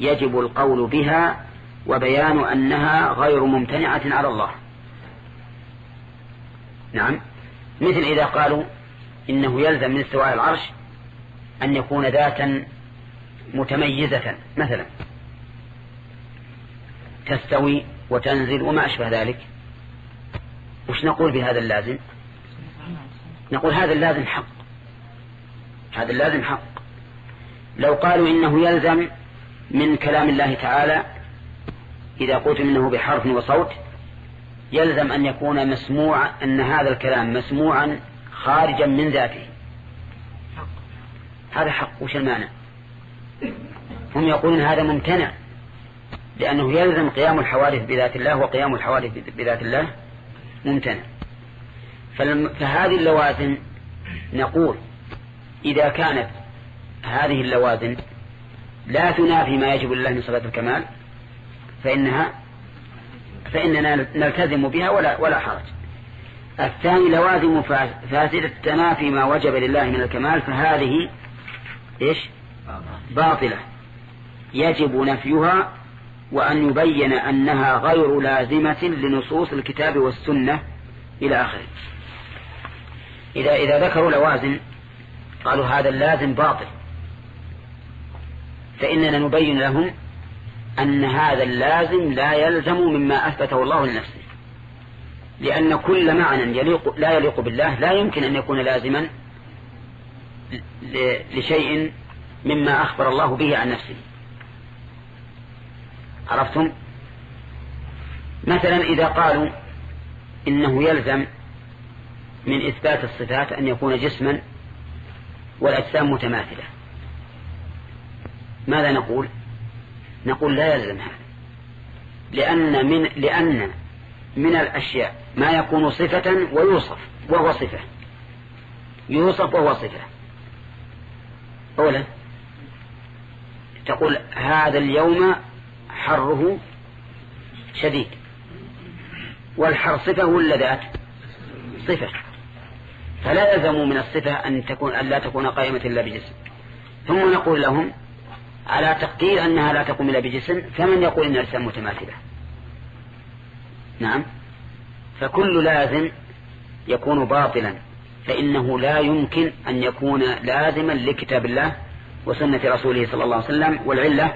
Speaker 2: يجب القول بها وبيان أنها غير ممتنعة على الله. نعم. مثل إذا قالوا إنه يلزم من استواء العرش أن يكون ذاتا متميزة مثلا. تستوي وتنزل وما أشبه ذلك. وش نقول بهذا اللازم؟ نقول هذا اللازم حق. هذا اللازم حق. لو قالوا إنه يلزم من كلام الله تعالى إذا قلت إنه بحرف وصوت يلزم أن يكون مسموع أن هذا الكلام مسموعا خارجا من ذاته. هذا حق. وش المعنى؟ هم يقولون هذا ممتنع لأنه يلزم قيام الحوادث بذات الله وقيام الحوادث بذات الله ممتنع. فهذه اللوازم نقول إذا كانت هذه اللوازم لا تنافي ما يجب لله من صفات الكمال فإنها فإننا نلتزم بها ولا ولا حرج. الثاني لوازم فاسدة تنافي ما وجب لله من الكمال فهذه إيش؟ باطلة. يجب نفيها وأن يبين أنها غير لازمة لنصوص الكتاب والسنة إلى آخره. إذا إذا ذكروا لوازم قالوا هذا اللازم باطل. فإننا نبين لهم أن هذا اللازم لا يلزم مما أثبته الله لنفسه. لأن كل معنى يليق لا يليق بالله لا يمكن أن يكون لازما لشيء مما أخبر الله به عن نفسه. عرفتم؟ مثلا إذا قالوا إنه يلزم من إثبات الصفات أن يكون جسما والأجسام متماثلة. ماذا نقول؟ نقول لا يلزم هذا. لأن من لأن من الأشياء ما يكون صفة ويوصف وهو صفة. يوصف وهو صفة. أولا تقول هذا اليوم حره شديد والحر صفة ولا ذات صفة. فلا يلزم من الصفة أن تكون أن لا تكون قائمة إلا بجسم. ثم نقول لهم على تقدير أنها لا تقوم إلا بجسم فمن يقول إن الأجسام متماثلة؟ نعم. فكل لازم يكون باطلا فإنه لا يمكن أن يكون لازما لكتاب الله وسنة رسوله صلى الله عليه وسلم والعلة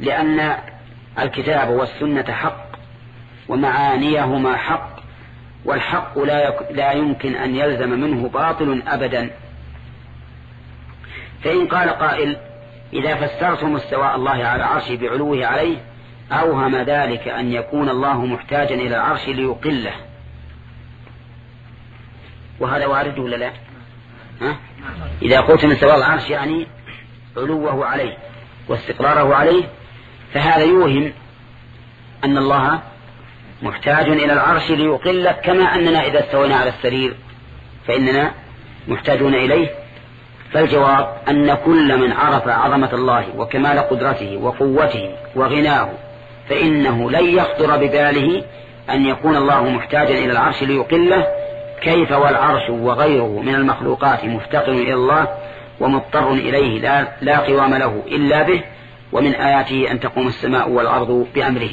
Speaker 2: لأن الكتاب والسنة حق ومعانيهما حق والحق لا, لا يمكن أن يلزم منه باطل أبدا. فإن قال قائل إذا فسرتم استواء الله على عرشه بعلوه عليه أوهم ذلك أن يكون الله محتاجا إلى العرش ليقله وهذا وارد ولا لا ها؟ إذا قلت من سواء العرش يعني علوه عليه واستقراره عليه فهذا يوهم أن الله محتاج إلى العرش ليقله كما أننا إذا استوينا على السرير فإننا محتاجون إليه فالجواب أن كل من عرف عظمة الله وكمال قدرته وقوته وغناه فإنه لن يخطر بباله أن يكون الله محتاجا إلى العرش ليقله كيف والعرش وغيره من المخلوقات مفتقر إلى الله ومضطر إليه لا, لا قوام له إلا به ومن آياته أن تقوم السماء والأرض بأمره.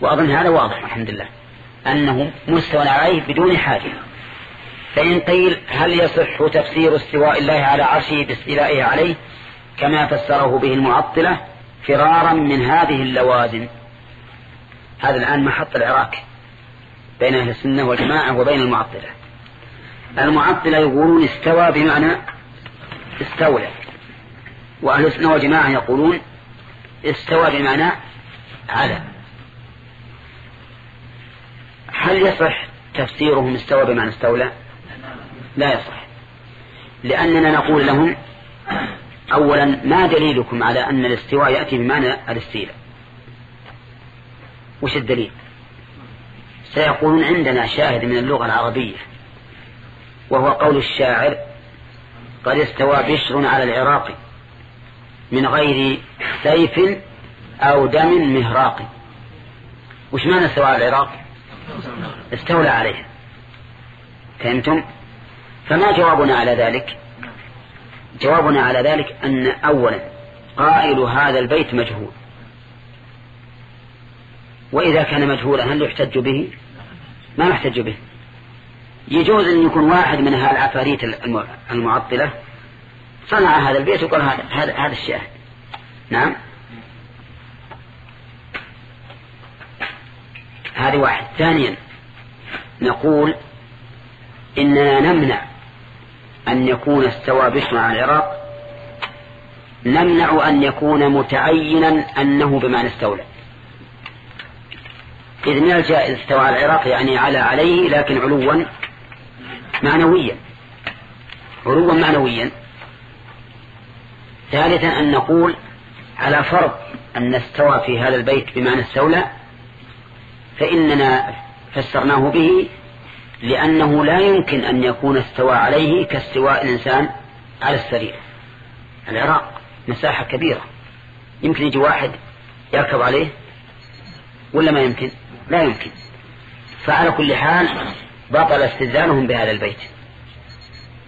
Speaker 2: وأظن هذا واضح الحمد لله أنه مستوى عليه بدون حاجة. فإن قيل هل يصح تفسير استواء الله على عرشه باستيلائه عليه كما فسره به المعطلة فرارا من هذه اللوازم؟ هذا الآن محط العراك بين أهل السنة والجماعة وبين المعطلة. المعطلة يقولون استوى بمعنى استولى. وأهل السنة والجماعة يقولون استوى بمعنى على. هل يصح تفسيرهم استوى بمعنى استولى؟ لا يصح. لأننا نقول لهم أولا ما دليلكم على أن الاستواء يأتي بمعنى الاستيلاء؟ وش الدليل؟ سيقولون عندنا شاهد من اللغة العربية وهو قول الشاعر قد استوى بشر على العراق من غير سيف أو دم مهراق. وش معنى استوى على العراق؟ استولى عليه فهمتم؟ فما جوابنا على ذلك؟ جوابنا على ذلك أن أولا قائل هذا البيت مجهول. وإذا كان مجهولا هل يحتج به؟ ما نحتج به. يجوز أن يكون واحد من العفاريت المعطلة صنع هذا البيت وقال هذا هذا الشاهد نعم. هذه واحد. ثانيا نقول إننا نمنع أن يكون استوى بشر على العراق نمنع أن يكون متعينا أنه بمعنى استولى. إذ من الجائز استوى على العراق يعني على عليه لكن علوا معنويا. علوا معنويا. ثالثا أن نقول على فرض أن استوى في هذا البيت بمعنى استولى فإننا فسرناه به لأنه لا يمكن أن يكون استوى عليه كاستواء الإنسان على السرير. العراق مساحة كبيرة. يمكن يجي واحد يركب عليه؟ ولا ما يمكن؟ لا يمكن. فعلى كل حال بطل استدلالهم بهذا البيت.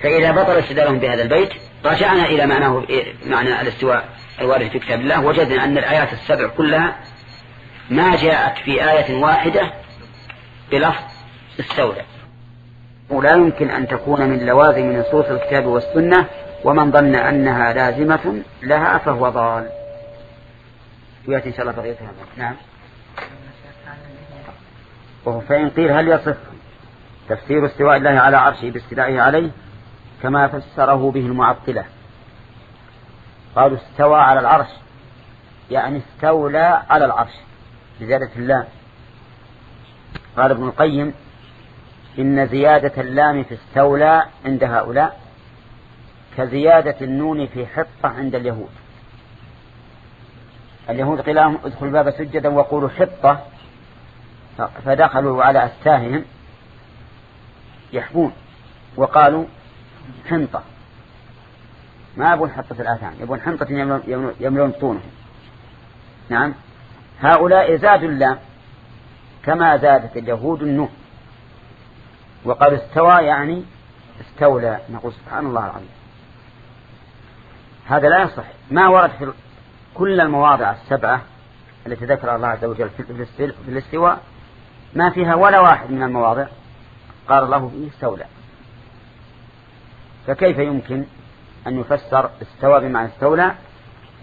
Speaker 2: فإذا بطل استدلالهم بهذا البيت رجعنا إلى معناه معنى الاستواء الوارد في كتاب الله. وجدنا أن الآيات السبع كلها ما جاءت في آية واحدة بلفظ استولى ولا يمكن أن تكون من لوازم نصوص الكتاب والسنة ومن ظن أنها لازمة لها فهو ضال. ويأتي إن شاء الله بقيتها نعم. وهو فإن قيل هل يصح تفسير استواء الله على عرشه باستلائه عليه؟ كما فسره به المعطلة. قالوا استوى على العرش. يعني استولى على العرش. بزيادة اللام قال ابن القيم إن زيادة اللام في استولى عند هؤلاء كزيادة النون في حطة عند اليهود. اليهود قيل لهم ادخلوا الباب سجدا وقولوا حطة فدخلوا على أستاههم يحبون وقالوا حنطة. ما يبون حطة الآثام يبون حنطة يملون طونهم. نعم. هؤلاء زادوا اللام كما زادت اليهود النون. وقالوا استوى يعني استولى نقول سبحان الله العظيم. هذا لا يصح. ما ورد في كل المواضع السبعة التي ذكر الله عز وجل في الاستواء ما فيها ولا واحد من المواضع قال الله فيه استولى. فكيف يمكن أن يفسر استوى بمعنى استولى؟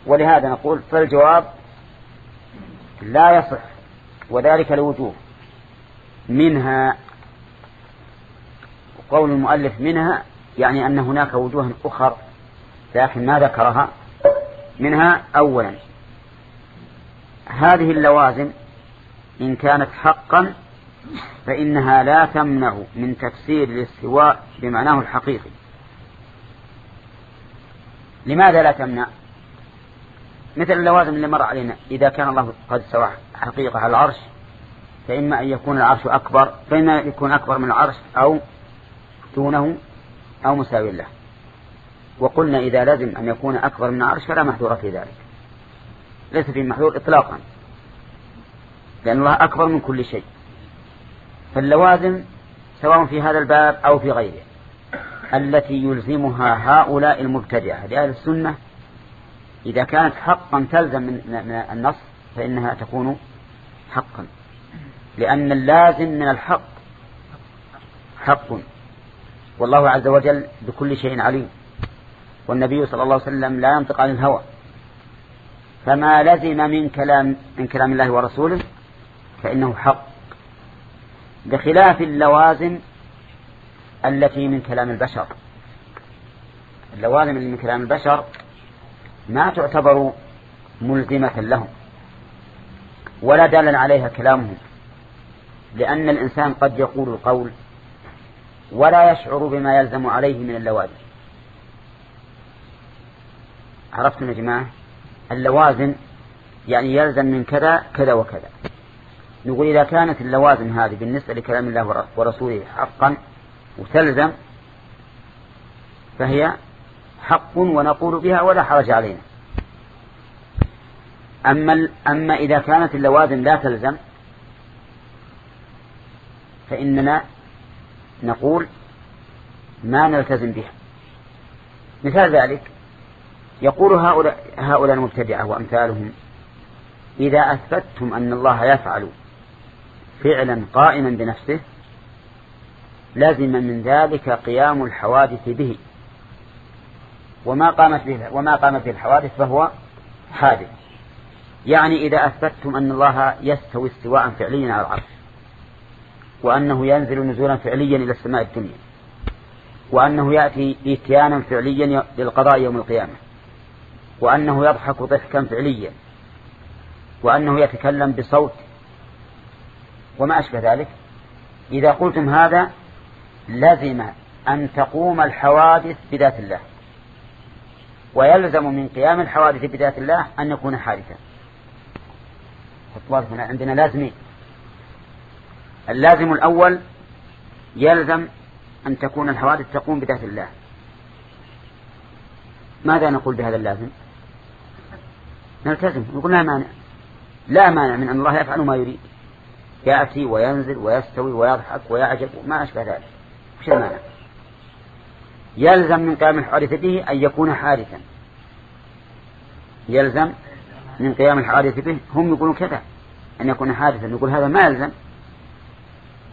Speaker 2: ولهذا نقول فالجواب لا يصح وذلك لوجوه منها قول المؤلف منها يعني أن هناك وجوه أخر لكن ما ذكرها. منها أولا هذه اللوازم إن كانت حقا فإنها لا تمنع من تفسير الاستواء بمعناه الحقيقي. لماذا لا تمنع؟ مثل اللوازم اللي مر علينا إذا كان الله قد سوى حقيقة على العرش فإما أن يكون العرش أكبر فإما يكون أكبر من العرش أو دونه أو مساوي له. وقلنا إذا لازم أن يكون أكبر من العرش فلا محذور في ذلك. ليس في محذور إطلاقا. لأن الله أكبر من كل شيء. فاللوازم سواء في هذا الباب أو في غيره. التي يلزمها هؤلاء المبتدعة. لأهل السنة إذا كانت حقا تلزم من النص فإنها تكون حقا. لأن اللازم من الحق حق. والله عز وجل بكل شيء عليم. والنبي صلى الله عليه وسلم لا ينطق عن الهوى. فما لزم من كلام من كلام الله ورسوله فإنه حق. بخلاف اللوازم التي من كلام البشر. اللوازم اللي من كلام البشر ما تعتبر ملزمة لهم. ولا دالا عليها كلامهم. لأن الإنسان قد يقول القول ولا يشعر بما يلزم عليه من اللوازم. عرفتم يا جماعة؟ اللوازم يعني يلزم من كذا كذا وكذا. نقول إذا كانت اللوازم هذه بالنسبة لكلام الله ورسوله حقا وتلزم فهي حق ونقول بها ولا حرج علينا. أما, أما إذا كانت اللوازم لا تلزم فإننا نقول ما نلتزم بها. مثال ذلك يقول هؤلاء, هؤلاء المبتدعة وأمثالهم إذا أثبتتم أن الله يفعل فعلا قائما بنفسه لازم من ذلك قيام الحوادث به. وما قامت به وما قامت به الحوادث فهو حادث. يعني إذا أثبتتم أن الله يستوي استواء فعليا على العرش. وأنه ينزل نزولا فعليا إلى السماء الدنيا. وأنه يأتي إتيانا فعليا للقضاء يوم القيامة. وأنه يضحك ضحكا فعليا. وأنه يتكلم بصوت. وما أشبه ذلك؟ إذا قلتم هذا لزم أن تقوم الحوادث بذات الله. ويلزم من قيام الحوادث بذات الله أن يكون حادثا. هنا عندنا لازمين. اللازم الأول يلزم أن تكون الحوادث تقوم بذات الله. ماذا نقول بهذا اللازم؟ نلتزم. نقول لا مانع. لا مانع من أن الله يفعل ما يريد. يأتي وينزل ويستوي ويضحك ويعجب وما أشبه ذلك. وش المانع يلزم من قيام الحادث به أن يكون حادثا. يلزم من قيام الحادث به. هم يقولون كذا. أن يكون حادثا. نقول هذا ما يلزم.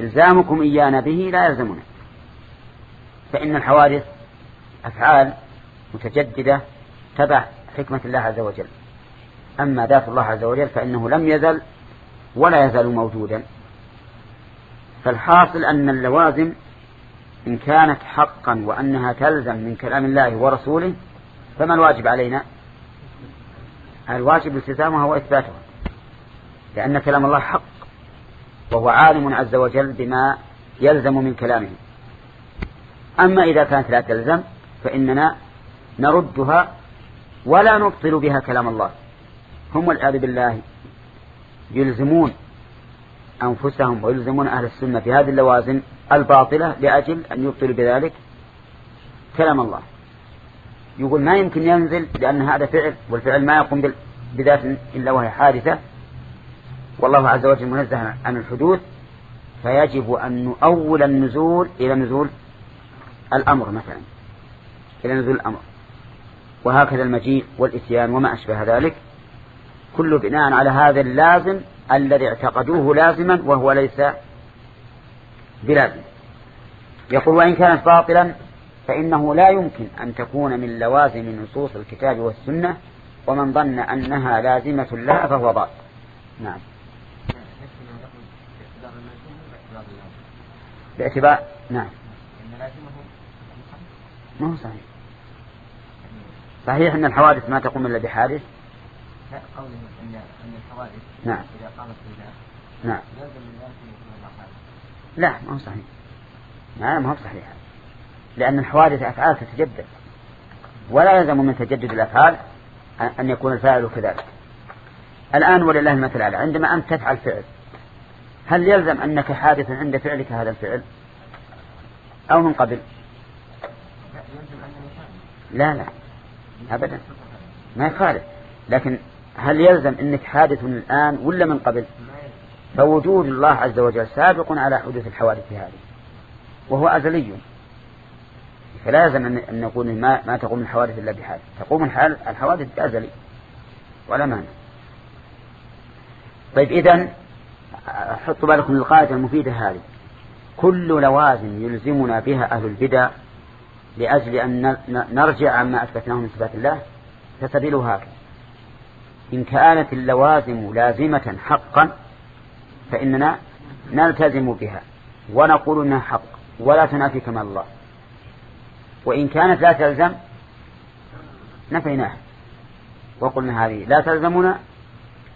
Speaker 2: إلزامكم إيانا به لا يلزمنا. فإن الحوادث أفعال متجددة تبع حكمة الله عز وجل. أما ذات الله عز وجل فإنه لم يزل ولا يزال موجودا. فالحاصل أن اللوازم إن كانت حقا وأنها تلزم من كلام الله ورسوله فما الواجب علينا؟ الواجب التزامها وإثباتها. لأن كلام الله حق. وهو عالم عز وجل بما يلزم من كلامه. أما إذا كانت لا تلزم فإننا نردها ولا نبطل بها كلام الله. هم والعياذ بالله يلزمون أنفسهم ويلزمون أهل السنة في هذه اللوازم الباطلة لأجل أن يبطلوا بذلك كلام الله. يقول ما يمكن ينزل لأن هذا فعل والفعل ما يقوم بذات إلا وهي حادثة والله عز وجل منزه عن الحدوث فيجب أن نؤول النزول إلى نزول الأمر مثلا إلى نزول الأمر. وهكذا المجيء والإتيان وما أشبه ذلك. كله بناء على هذا اللازم الذي اعتقدوه لازما وهو ليس بلازم. يقول وإن كانت باطلا فإنه لا يمكن أن تكون من لوازم نصوص الكتاب والسنة ومن ظن أنها لازمة لها فهو باطل. نعم. باعتبار نعم. ما هو صحيح. صحيح أن الحوادث ما تقوم إلا بحادث؟
Speaker 5: لا قوله أن أن الحوادث
Speaker 2: نعم.
Speaker 5: إذا قامت بالله
Speaker 2: نعم. لا ما هو صحيح. ما ما هو صحيح. لأن الحوادث أفعال تتجدد. ولا يلزم من تجدد الأفعال أن يكون الفاعل كذلك. الآن ولله المثل الأعلى عندما أنت تفعل فعل هل يلزم أنك حادث عند فعلك هذا الفعل؟ أو من قبل؟
Speaker 5: لا
Speaker 2: لا. أبدا. ما يخالف. لكن هل يلزم أنك حادث الآن ولا من قبل؟ فوجود الله عز وجل سابق على حدوث الحوادث هذه. وهو أزلي. فلا يلزم أن نقول ما, ما تقوم الحوادث إلا بحادث. تقوم الحوادث بأزلي. ولا مانع. طيب إذن حطوا بالكم القاعدة المفيدة هذه. كل لوازم يلزمنا بها أهل البدع لأجل أن نرجع عما أثبتناه من صفات الله فسبيله هكذا إن كانت اللوازم لازمة حقا فإننا نلتزم بها ونقول إنها حق ولا تنافي كمال الله. وإن كانت لا تلزم نفيناها. وقلنا هذه لا تلزمنا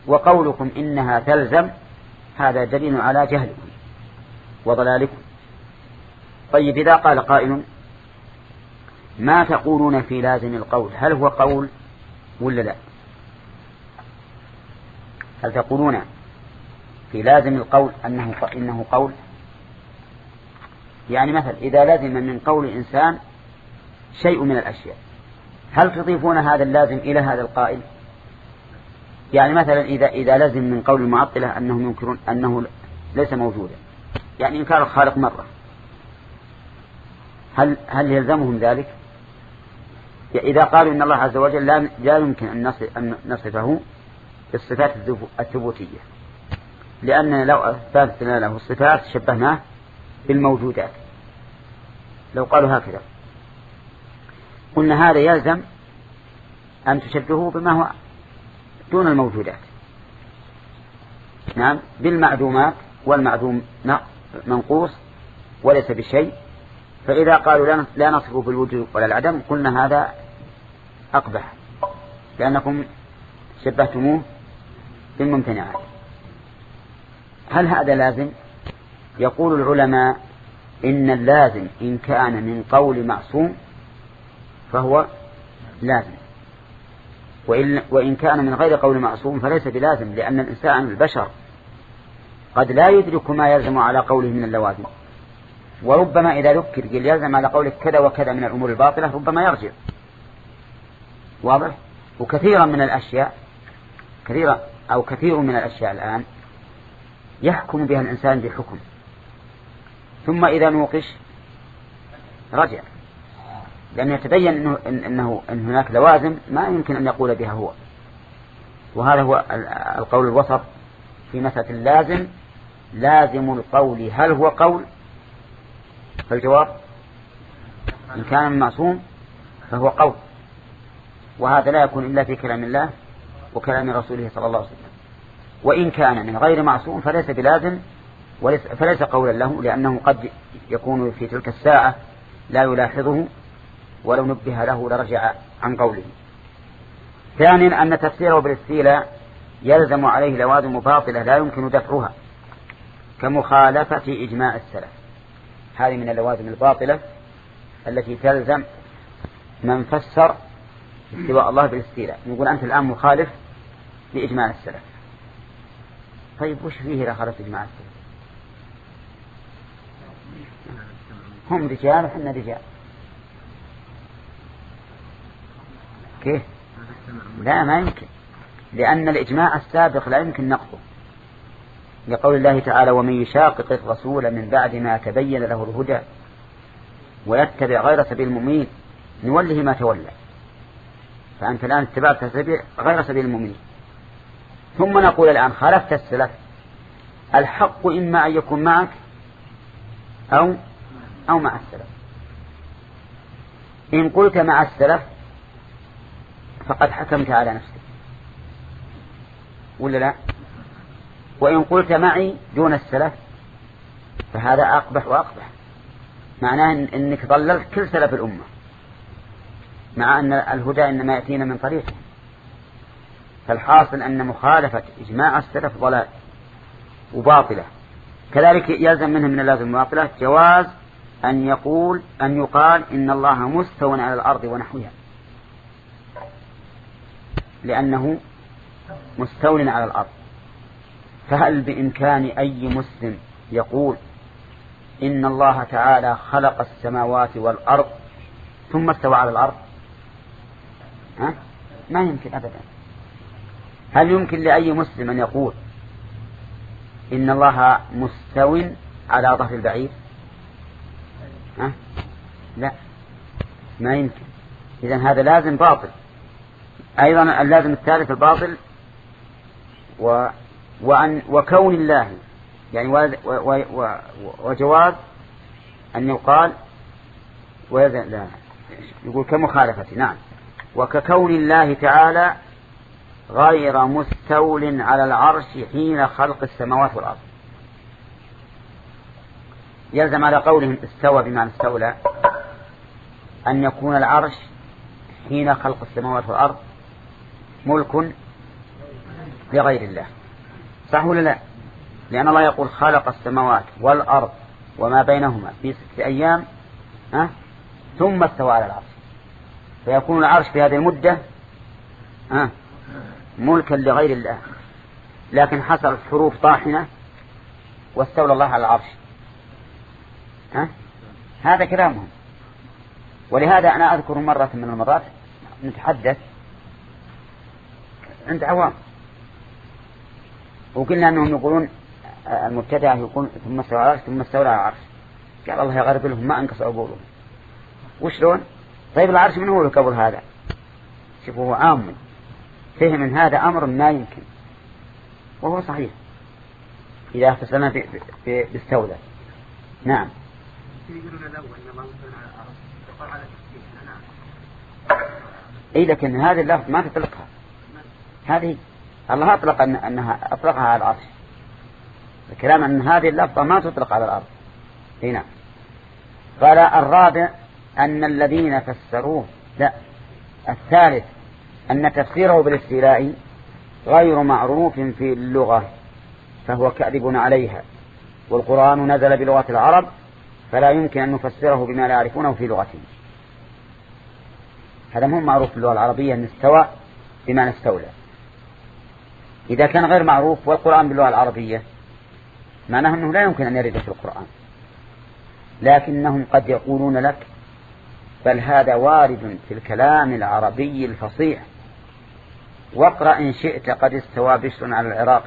Speaker 2: وقولكم إنها تلزم هذا دليل على جهلكم وضلالكم. طيب إذا قال قائل ما تقولون في لازم القول؟ هل هو قول ولا لا؟ هل تقولون في لازم القول أنه إنه قول؟ يعني مثلا إذا لزم من قول إنسان شيء من الأشياء هل تضيفون هذا اللازم إلى هذا القائل؟ يعني مثلا إذا إذا لزم من قول المعطلة أنهم ينكرون أنه ليس موجودا. يعني إنكار الخالق مرة. هل هل يلزمهم ذلك؟ إذا قالوا إن الله عز وجل لا لا يمكن أن نصفه بالصفات الثبوتية. لأننا لو أثبتنا له الصفات شبهناه بالموجودات. لو قالوا هكذا. قلنا هذا يلزم أن تشبهه بما هو دون الموجودات. نعم بالمعدومات والمعدوم منقوص وليس بشيء. فإذا قالوا لا نصفه بالوجود ولا العدم قلنا هذا أقبح لأنكم شبهتموه بالممتنعات. هل هذا لازم؟ يقول العلماء إن اللازم إن كان من قول معصوم فهو لازم. وإن, وإن كان من غير قول معصوم فليس بلازم لأن الإنسان البشر قد لا يدرك ما يلزم على قوله من اللوازم. وربما إذا ذكر قل يلزم على قولك كذا وكذا من الأمور الباطلة ربما يرجع. واضح؟ وكثيرا من الأشياء كثيرا أو كثير من الأشياء الآن يحكم بها الإنسان بحكم. ثم إذا نوقش رجع. لأنه يتبين أنه, إنه أن هناك لوازم ما يمكن أن يقول بها هو. وهذا هو القول الوسط في مسألة اللازم. لازم القول هل هو قول؟ فالجواب إن كان معصوم فهو قول. وهذا لا يكون إلا في كلام الله وكلام رسوله صلى الله عليه وسلم. وإن كان من غير معصوم فليس بلازم وليس فليس قولا له لأنه قد يكون في تلك الساعة لا يلاحظه ولو نبه له لرجع عن قوله. ثانيا أن تفسيره بالاستيلاء يلزم عليه لوازم باطلة لا يمكن دفعها كمخالفة إجماع السلف. هذه من اللوازم الباطلة التي تلزم من فسر استواء الله بالاستيلاء يقول أنت الآن مخالف لإجماع السلف. طيب وش فيه إذا خالفت إجماع السلف؟ هم رجال وحنا رجال. كيف لا ما يمكن. لأن الإجماع السابق لا يمكن نقضه. لقول الله تعالى ومن يشاقق الرسول من بعد ما تبين له الهدى ويتبع غير سبيل المؤمنين نوله ما تولى. فأنت الآن اتبعت غير سبيل المؤمنين. ثم نقول الآن خالفت السلف. الحق إما أن يكون معك أو أو مع السلف. إن قلت مع السلف فقد حكمت على نفسك ولا لا؟ وإن قلت معي دون السلف فهذا أقبح وأقبح. معناه أنك ضللت كل سلف الأمة مع أن الهدى إنما يأتينا من طريقه فالحاصل أن مخالفة إجماع السلف ضلال وباطلة. كذلك يلزم منه من اللازم الباطلة جواز أن يقول أن يقال إن الله مستو على الأرض ونحوها. لأنه مستو على الأرض. فهل بإمكان أي مسلم يقول إن الله تعالى خلق السماوات والأرض ثم استوى على الأرض؟ ها؟ ما يمكن أبدا. هل يمكن لأي مسلم أن يقول إن الله مستو على ظهر البعير؟ ها؟ لا. ما يمكن. إذا هذا لازم باطل. أيضا اللازم الثالث الباطل و وأن وكون الله يعني و و و وجواز أن يقال لا يقول كمخالفة نعم. وككون الله تعالى غير مستول على العرش حين خلق السماوات والأرض. يلزم على قولهم استوى بمعنى استولى أن يكون العرش حين خلق السماوات والأرض ملك لغير الله صح ولا لا لأن الله يقول خلق السماوات والأرض وما بينهما في ستة أيام أه؟ ثم استوى على العرش فيكون العرش في هذه المدة أه؟ ملكا لغير الله لكن حصلت حروف طاحنة واستولى الله على العرش ها؟ هذا كلامهم ولهذا أنا أذكر مرة من المرات نتحدث عند عوام. وقلنا أنهم يقولون المبتدع يقول ثم استوى على العرش ثم استولى على العرش. قال الله يغرب لهم ما أنقص عقولهم. وشلون؟ طيب العرش من هو قبل هذا؟ شوفوا هو عام. فهم من هذا أمر ما يمكن. وهو صحيح. إذا اختصرنا باستولى. نعم. اي لكن هذه اللفظ ما تطلقها. هذه الله أطلق أن أنها أطلقها على العرش. الكلام أن هذه اللفظة ما تطلق على الأرض. هنا قال الرابع أن الذين فسروه لا. الثالث أن تفسيره بالاستيلاء غير معروف في اللغة فهو كأذب عليها. والقرآن نزل بلغة العرب فلا يمكن أن نفسره بما لا يعرفونه في لغتهم. هذا مو معروف في اللغة العربية أن استوى بما استولى إذا كان غير معروف والقرآن باللغة العربية معناه أنه لا يمكن أن يرد في القرآن. لكنهم قد يقولون لك بل هذا وارد في الكلام العربي الفصيح. واقرأ إن شئت قد استوى بشر على العراق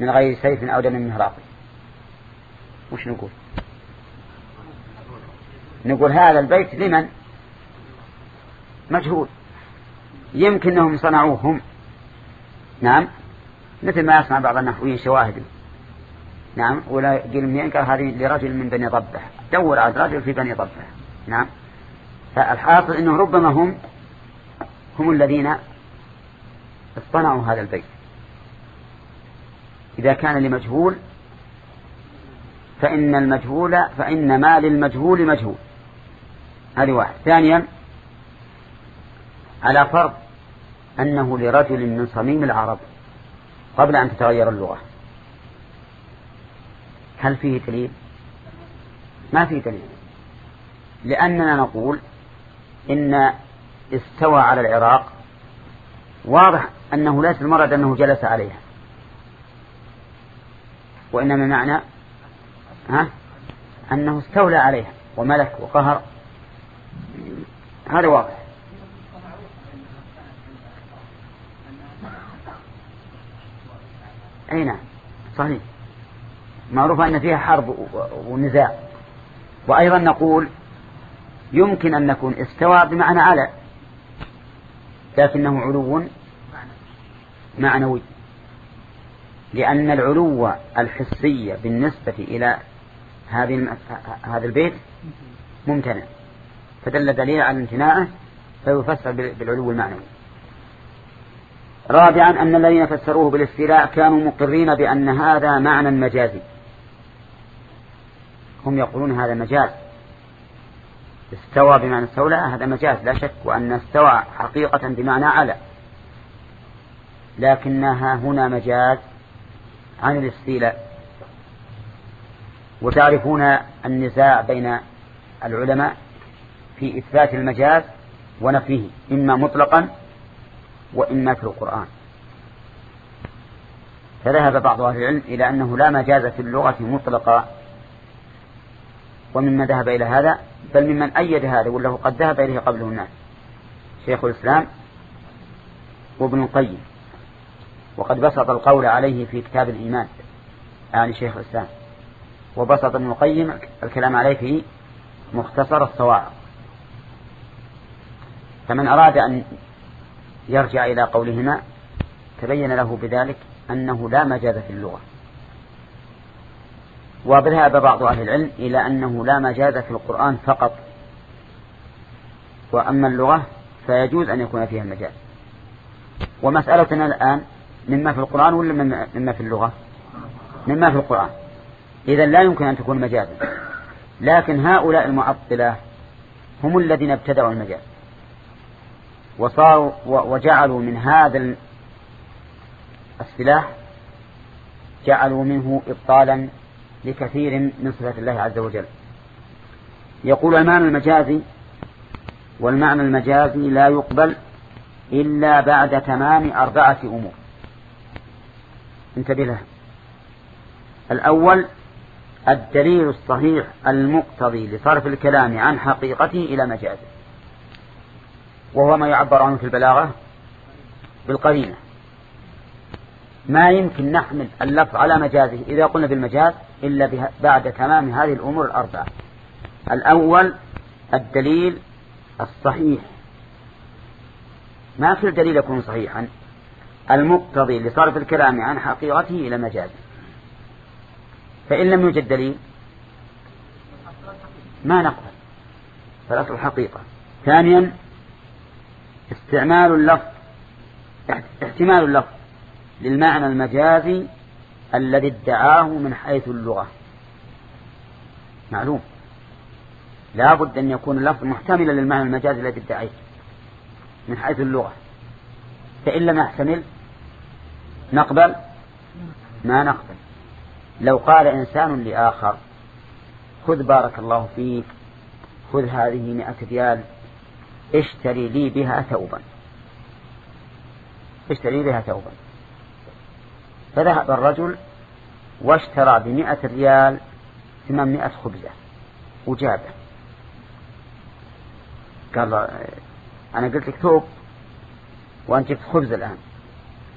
Speaker 2: من غير سيف أو دم مهراق. وش نقول؟ نقول هذا البيت لمن؟ مجهول. يمكن أنهم صنعوه هم. نعم. مثل ما يصنع بعض النحويين شواهد. نعم. ولا قيل ينكر هذه لرجل من بني ضبح دور على رجل في بني ضبح نعم. فالحاصل إنه ربما هم هم الذين اصطنعوا هذا البيت. إذا كان لمجهول فإن المجهول فإن ما للمجهول مجهول. هذه واحد. ثانيا على فرض أنه لرجل من صميم العرب قبل أن تتغير اللغة. هل فيه دليل؟ ما فيه دليل. لأننا نقول إن استوى على العراق واضح أنه ليس المرض أنه جلس عليها. وإنما معنى ها؟ أنه استولى عليها وملك وقهر. هذا واضح. أي نعم. صحيح. معروف أن فيها حرب ونزاع. وأيضا نقول يمكن أن نكون استوى بمعنى على لكنه علو معنوي. لأن العلو الحسي بالنسبة إلى هذه هذا البيت ممتنع. فدل دليل على امتناعه فيفسر بالعلو المعنوي. رابعا أن الذين فسروه بالاستيلاء كانوا مقرين بأن هذا معنى مجازي. هم يقولون هذا مجاز. استوى بمعنى استولى هذا مجاز لا شك وأن استوى حقيقة بمعنى على لكنها هنا مجاز عن الاستيلاء. وتعرفون النزاع بين العلماء في إثبات المجاز ونفيه إما مطلقا وإما في القرآن. فذهب بعض أهل العلم إلى أنه لا مجاز في اللغة مطلقا. ومما ذهب إلى هذا بل ممن أيد هذا وله قد ذهب إليه قبله الناس. شيخ الإسلام وابن القيم. وقد بسط القول عليه في كتاب الإيمان يعني شيخ الإسلام. وبسط ابن القيم الكلام عليه في مختصر الصواعق. فمن أراد أن يرجع إلى قولهما تبين له بذلك أنه لا مجاز في اللغة. وذهب بعض أهل العلم إلى أنه لا مجاز في القرآن فقط. وأما اللغة فيجوز أن يكون فيها المجاز ومسألتنا الآن مما في القرآن ولا مما في اللغة؟ مما في القرآن. إذا لا يمكن أن تكون مجازا. لكن هؤلاء المعطلة هم الذين ابتدعوا المجاز. وصاروا وجعلوا من هذا السلاح جعلوا منه إبطالا لكثير من صفات الله عز وجل. يقول المعنى المجازي والمعنى المجازي لا يقبل إلا بعد تمام أربعة أمور. انتبه له الأول الدليل الصحيح المقتضي لصرف الكلام عن حقيقته إلى مجازه. وهو ما يعبر عنه في البلاغة بالقرينة. ما يمكن نحمل اللفظ على مجازه إذا قلنا بالمجاز إلا بعد تمام هذه الأمور الأربعة. الأول الدليل الصحيح. ما في الدليل يكون صحيحا. المقتضي لصرف الكلام عن حقيقته إلى مجازه. فإن لم يوجد دليل ما نقبل. فالأصل الحقيقة. ثانيا استعمال اللفظ احتمال اللفظ للمعنى المجازي الذي ادعاه من حيث اللغة. معلوم؟ لا بد أن يكون اللفظ محتملا للمعنى المجازي الذي ادعيه من حيث اللغة. فإن لم يحتمل نقبل ما نقبل. لو قال إنسان لآخر خذ بارك الله فيك خذ هذه مئة ريال اشتري لي بها ثوبا. اشتري بها ثوبا. فذهب الرجل واشترى بمئة ريال ثمانمائة خبزة وجابه. قال أنا قلت لك ثوب وأنت جبت خبز الآن.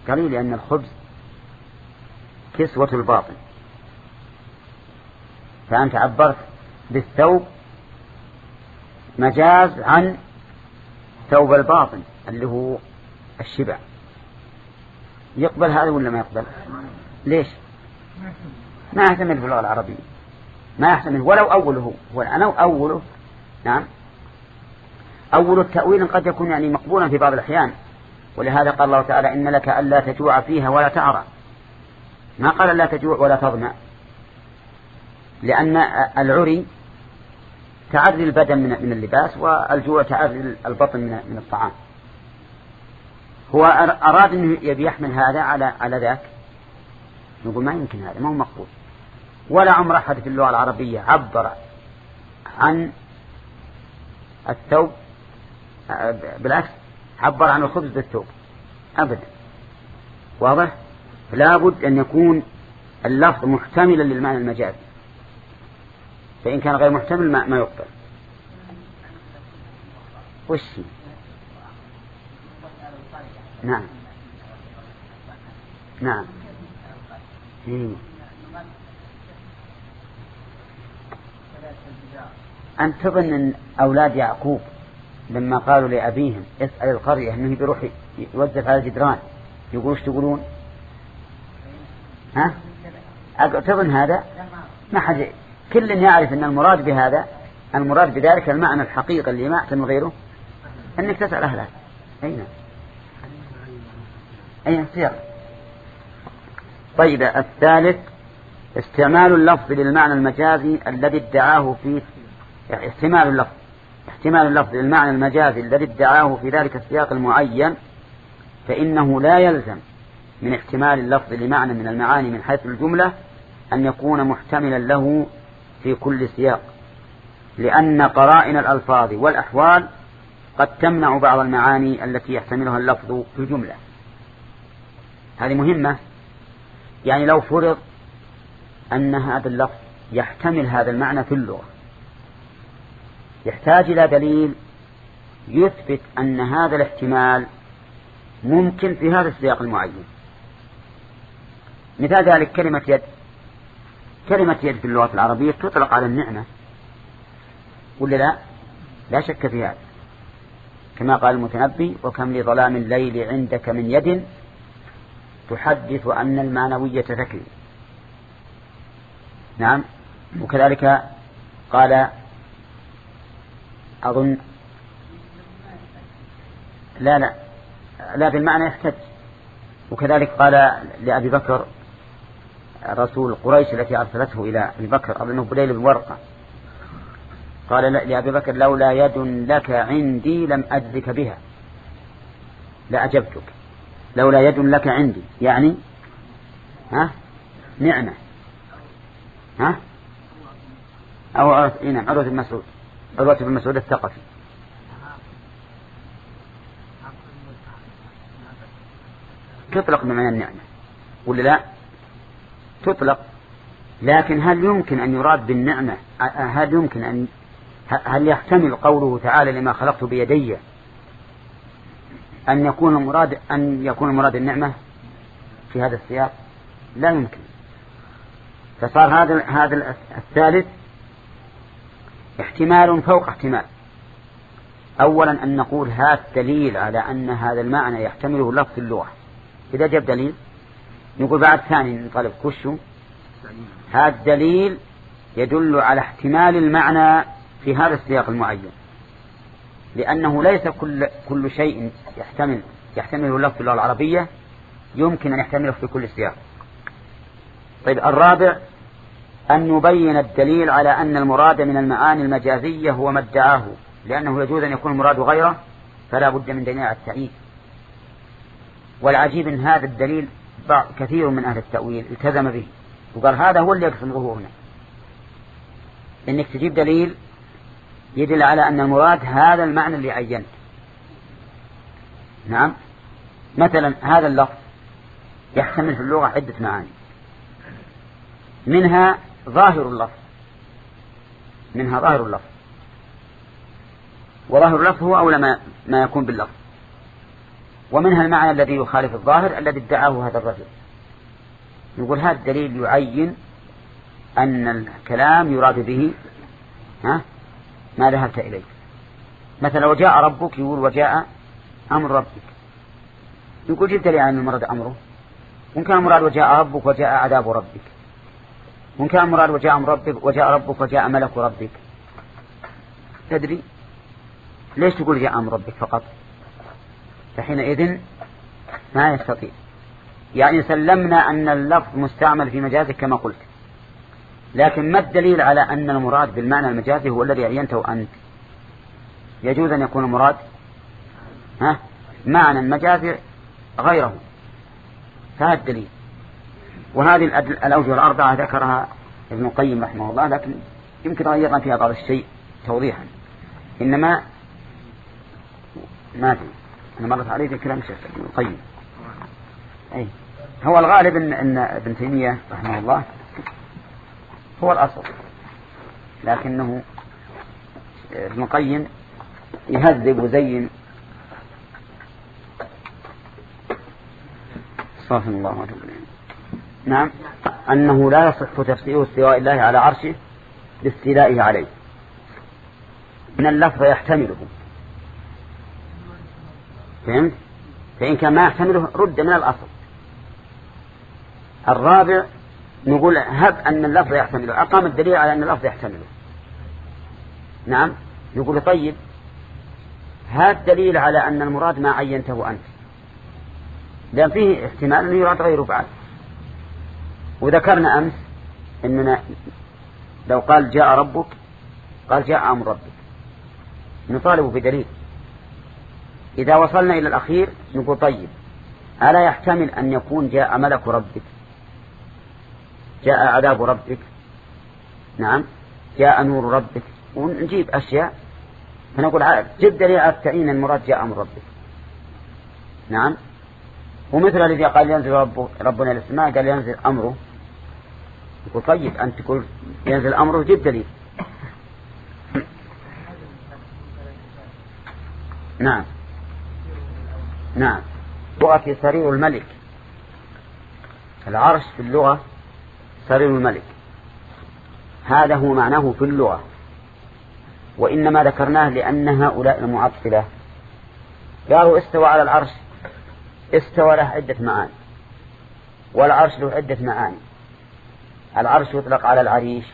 Speaker 2: قال لي لأن الخبز كسوة الباطن. فأنت عبرت بالثوب مجاز عن ثوب الباطن اللي هو الشبع. يقبل هذا ولا ما يقبل؟ ليش؟ ما يحتمل في اللغة العربية. ما يحتمل. ولو أوله هو. الآن أوله. نعم. أول التأويل قد يكون يعني مقبولا في بعض الأحيان. ولهذا قال الله تعالى إن لك ألا تجوع فيها ولا تعرى. ما قال لا تجوع ولا تظمأ. لأن العري تعري البدن من اللباس والجوع تعري البطن من الطعام. هو أراد أنه يبي يحمل هذا على على ذاك. نقول ما يمكن هذا ما هو مقبول. ولا عمر أحد في اللغة العربية عبر عن الثوب بالعكس عبر عن الخبز بالثوب. أبدا. واضح؟ لابد أن يكون اللفظ محتملا للمعنى المجازي. فإن كان غير محتمل ما, ما يقبل. وش؟ نعم. نعم. إيه. أنت تظن أن أولاد يعقوب لما قالوا لأبيهم اسأل القرية أنه بيروح يوزف على الجدران يقول إيش تقولون؟ ها؟ تظن هذا؟ ما حد كل يعرف أن المراد بهذا المراد بذلك المعنى الحقيقي اللي ما يحتمل غيره أنك تسأل أهلها أين أين سير طيب الثالث استعمال اللفظ للمعنى المجازي الذي ادعاه في احتمال اللفظ احتمال اللفظ للمعنى المجازي الذي ادعاه في ذلك السياق المعين فإنه لا يلزم من احتمال اللفظ لمعنى من المعاني من حيث الجملة أن يكون محتملا له في كل سياق لأن قرائن الألفاظ والأحوال قد تمنع بعض المعاني التي يحتملها اللفظ في الجملة. هذه مهمة. يعني لو فرض أن هذا اللفظ يحتمل هذا المعنى في اللغة يحتاج إلى دليل يثبت أن هذا الاحتمال ممكن في هذا السياق المعين. مثال ذلك كلمة يد. كلمة يد في اللغة العربية تطلق على النعمة. ولا لا؟ لا شك في هذا كما قال المتنبي وكم لظلام الليل عندك من يد تحدث أن المعنوية تكري نعم. وكذلك قال أظن لا لا. لا بالمعنى يحتج. وكذلك قال لأبي بكر رسول قريش التي أرسلته إلى أبي بكر أظنه بليل بن ورقة. قال لأبي بكر لولا يد لك عندي لم أجزك بها. لأجبتك لولا يد لك عندي. يعني؟ ها؟ نعمة. ها؟ أو عروة نعم عروة بن مسعود. عروة بن مسعود الثقفي. تطلق بمعنى النعمة. ولا لا؟ تطلق. لكن هل يمكن أن يراد بالنعمة؟ هل يمكن أن هل يحتمل قوله تعالى لما خلقت بيدي أن يكون المراد أن يكون المراد النعمة في هذا السياق؟ لا يمكن. فصار هذا هذا الثالث احتمال فوق احتمال. أولا أن نقول هذا دليل على أن هذا المعنى يحتمله لفظ اللغة. إذا جاب دليل؟ نقول بعد ثاني نطالب كشو هذا الدليل يدل على احتمال المعنى في هذا السياق المعين. لأنه ليس كل كل شيء يحتمل يحتمله لفظ اللغة العربية يمكن أن يحتمله في كل سياق. طيب الرابع أن يبين الدليل على أن المراد من المعاني المجازية هو ما ادعاه. لأنه يجوز أن يكون المراد غيره فلا بد من دليل على التعيين والعجيب أن هذا الدليل كثير من أهل التأويل التزم به. وقال هذا هو اللي يقصد ظهورنا إنك تجيب دليل يدل على أن المراد هذا المعنى اللي عينت نعم. مثلا هذا اللفظ يحتمل في اللغة عدة معاني. منها ظاهر اللفظ. منها ظاهر اللفظ. وظاهر اللفظ هو أولى ما, ما يكون باللفظ. ومنها المعنى الذي يخالف الظاهر الذي ادعاه هذا الرجل. يقول هذا الدليل يعين أن الكلام يراد به ها ما ذهبت إليه. مثلا وجاء ربك يقول وجاء أمر ربك. يقول جبت لي عن المراد أمره. وإن كان المراد وجاء ربك وجاء عذاب ربك. وإن كان مراد وجاء أمر ربك وجاء ربك وجاء ملك ربك. تدري؟ ليش تقول جاء أمر ربك فقط؟ فحينئذ ما يستطيع. يعني سلمنا أن اللفظ مستعمل في مجازك كما قلت. لكن ما الدليل على أن المراد بالمعنى المجازي هو الذي عينته أنت؟ يجوز أن يكون المراد ها معنى المجازي غيره. فهذا الدليل. وهذه الأوجه الأربعة ذكرها ابن القيم رحمه الله لكن يمكن غيرنا فيها بعض الشيء توضيحا. إنما ما أدري. أنا مرت علي كلام شيخ. ابن القيم أي. هو الغالب إن, إن ابن تيمية رحمه الله هو الأصل. لكنه ابن القيم يهذب وزين صافي الله وتوب نعم. أنه لا يصح تفسير استواء الله على عرشه باستيلائه عليه. من اللفظ يحتمله. فهمت فإن كان ما يحتمله رد من الأصل. الرابع نقول هب أن اللفظ يحتمله. أقام الدليل على أن اللفظ يحتمله. نعم. نقول طيب هذا دليل على أن المراد ما عينته أنت. لأن فيه احتمال أنه يراد غيره بعد. وذكرنا أمس أننا لو قال جاء ربك قال جاء أمر ربك. نطالب بدليل. إذا وصلنا إلى الأخير نقول طيب ألا يحتمل أن يكون جاء ملك ربك؟ جاء عذاب ربك؟ نعم. جاء نور ربك؟ ونجيب أشياء. فنقول جد دليل على التعيين المراد جاء أمر ربك. نعم. ومثل الذي قال ينزل رب ربنا السماء قال ينزل أمره؟ يقول طيب أنت تقول ينزل أمره جد دليل. نعم. نعم. لغة سرير الملك. العرش في اللغة سرير الملك. هذا هو معناه في اللغة. وإنما ذكرناه لأن هؤلاء المعطلة. قالوا استوى على العرش. استوى له عدة معاني. والعرش له عدة معاني. العرش يطلق على العريش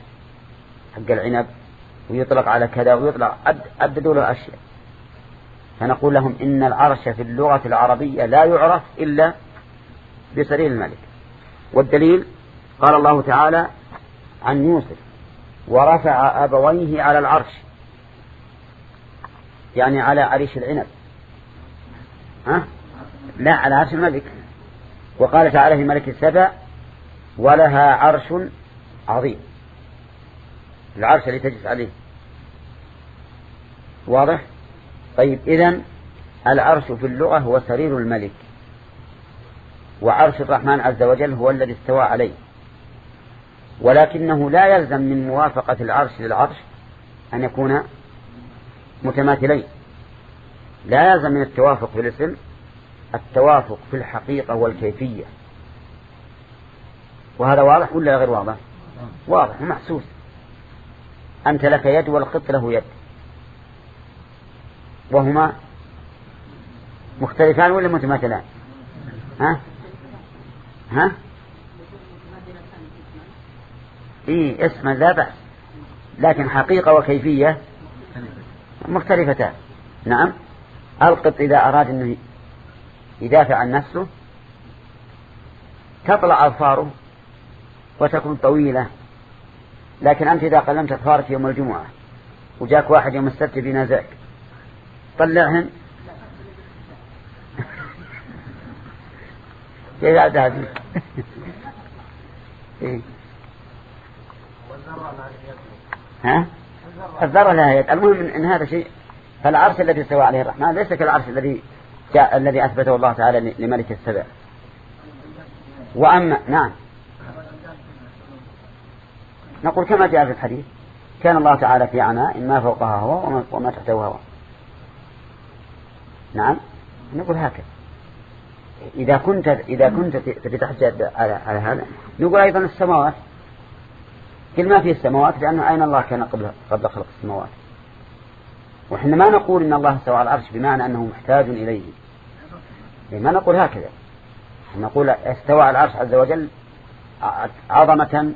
Speaker 2: حق العنب ويطلق على كذا ويطلق عددوا له أشياء. فنقول لهم إن العرش في اللغة العربية لا يعرف إلا بسرير الملك. والدليل قال الله تعالى عن يوسف ورفع أبويه على العرش يعني على عريش العنب. ها؟ لا على عرش الملك. وقال تعالى في ملك السبع ولها عرش عظيم. العرش اللي تجلس عليه. واضح؟ طيب إذن العرش في اللغة هو سرير الملك وعرش الرحمن عز وجل هو الذي استوى عليه. ولكنه لا يلزم من موافقة العرش للعرش أن يكون متماثلين. لا يلزم من التوافق في الاسم التوافق في الحقيقة والكيفية. وهذا واضح ولا غير واضح؟ واضح ومحسوس. أنت لك يد والقط له يد. وهما مختلفان ولا متماثلان؟ ها؟ ها؟ إيه اسما لا بأس. لكن حقيقة وكيفية مختلفتان. نعم. ألقط إذا أراد أنه يدافع عن نفسه. تطلع أظفاره وتكون طويلة. لكن أنت إذا قلمت أظفارك يوم الجمعة وجاك واحد يوم السبت بينازعك طلعهن كيف هذا إيه؟ ها؟ الذرة لها يد المهم إن هذا شيء فالعرش الذي استوى عليه الرحمن ليس كالعرش الذي جاء الذي أثبته الله تعالى لملك السبع. وأما نعم. نقول كما جاء في الحديث كان الله تعالى في عناء ما فوقها هو وما تحته هو. نعم؟ نقول هكذا. إذا كنت إذا كنت تبي تحجد على على هذا نقول أيضا السماوات. كل ما في السماوات لأنه أين الله كان قبل قبل خلق السماوات؟ وإحنا ما نقول إن الله استوى على العرش بمعنى أنه محتاج إليه. ما نقول هكذا. نقول استوى على العرش عز وجل عظمة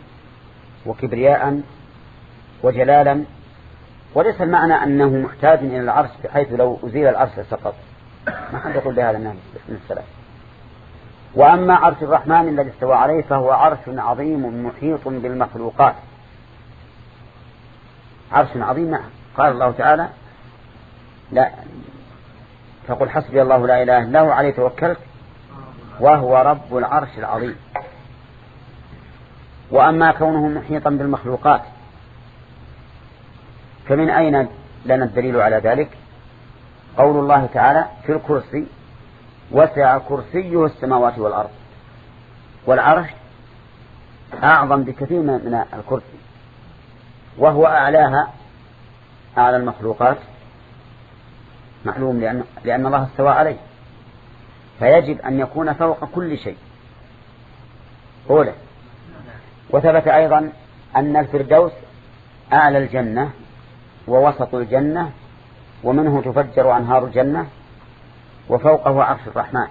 Speaker 2: وكبرياء وجلالا. وليس المعنى أنه محتاج إلى العرش بحيث لو أزيل العرش لسقط. ما حد يقول بهذا من السلف وأما عرش الرحمن الذي استوى عليه فهو عرش عظيم محيط بالمخلوقات. عرش عظيم. قال الله تعالى لا. فقل حسبي الله لا إله إلا هو عليه توكلت وهو رب العرش العظيم. وأما كونه محيطا بالمخلوقات فمن أين لنا الدليل على ذلك؟ قول الله تعالى في الكرسي وسع كرسيه السماوات والأرض. والعرش أعظم بكثير من الكرسي. وهو أعلاها أعلى المخلوقات. معلوم لأن, لأن الله استوى عليه. فيجب أن يكون فوق كل شيء. أولى وثبت أيضا أن الفردوس أعلى الجنة ووسط الجنة ومنه تفجر أنهار الجنة وفوقه عرش الرحمن.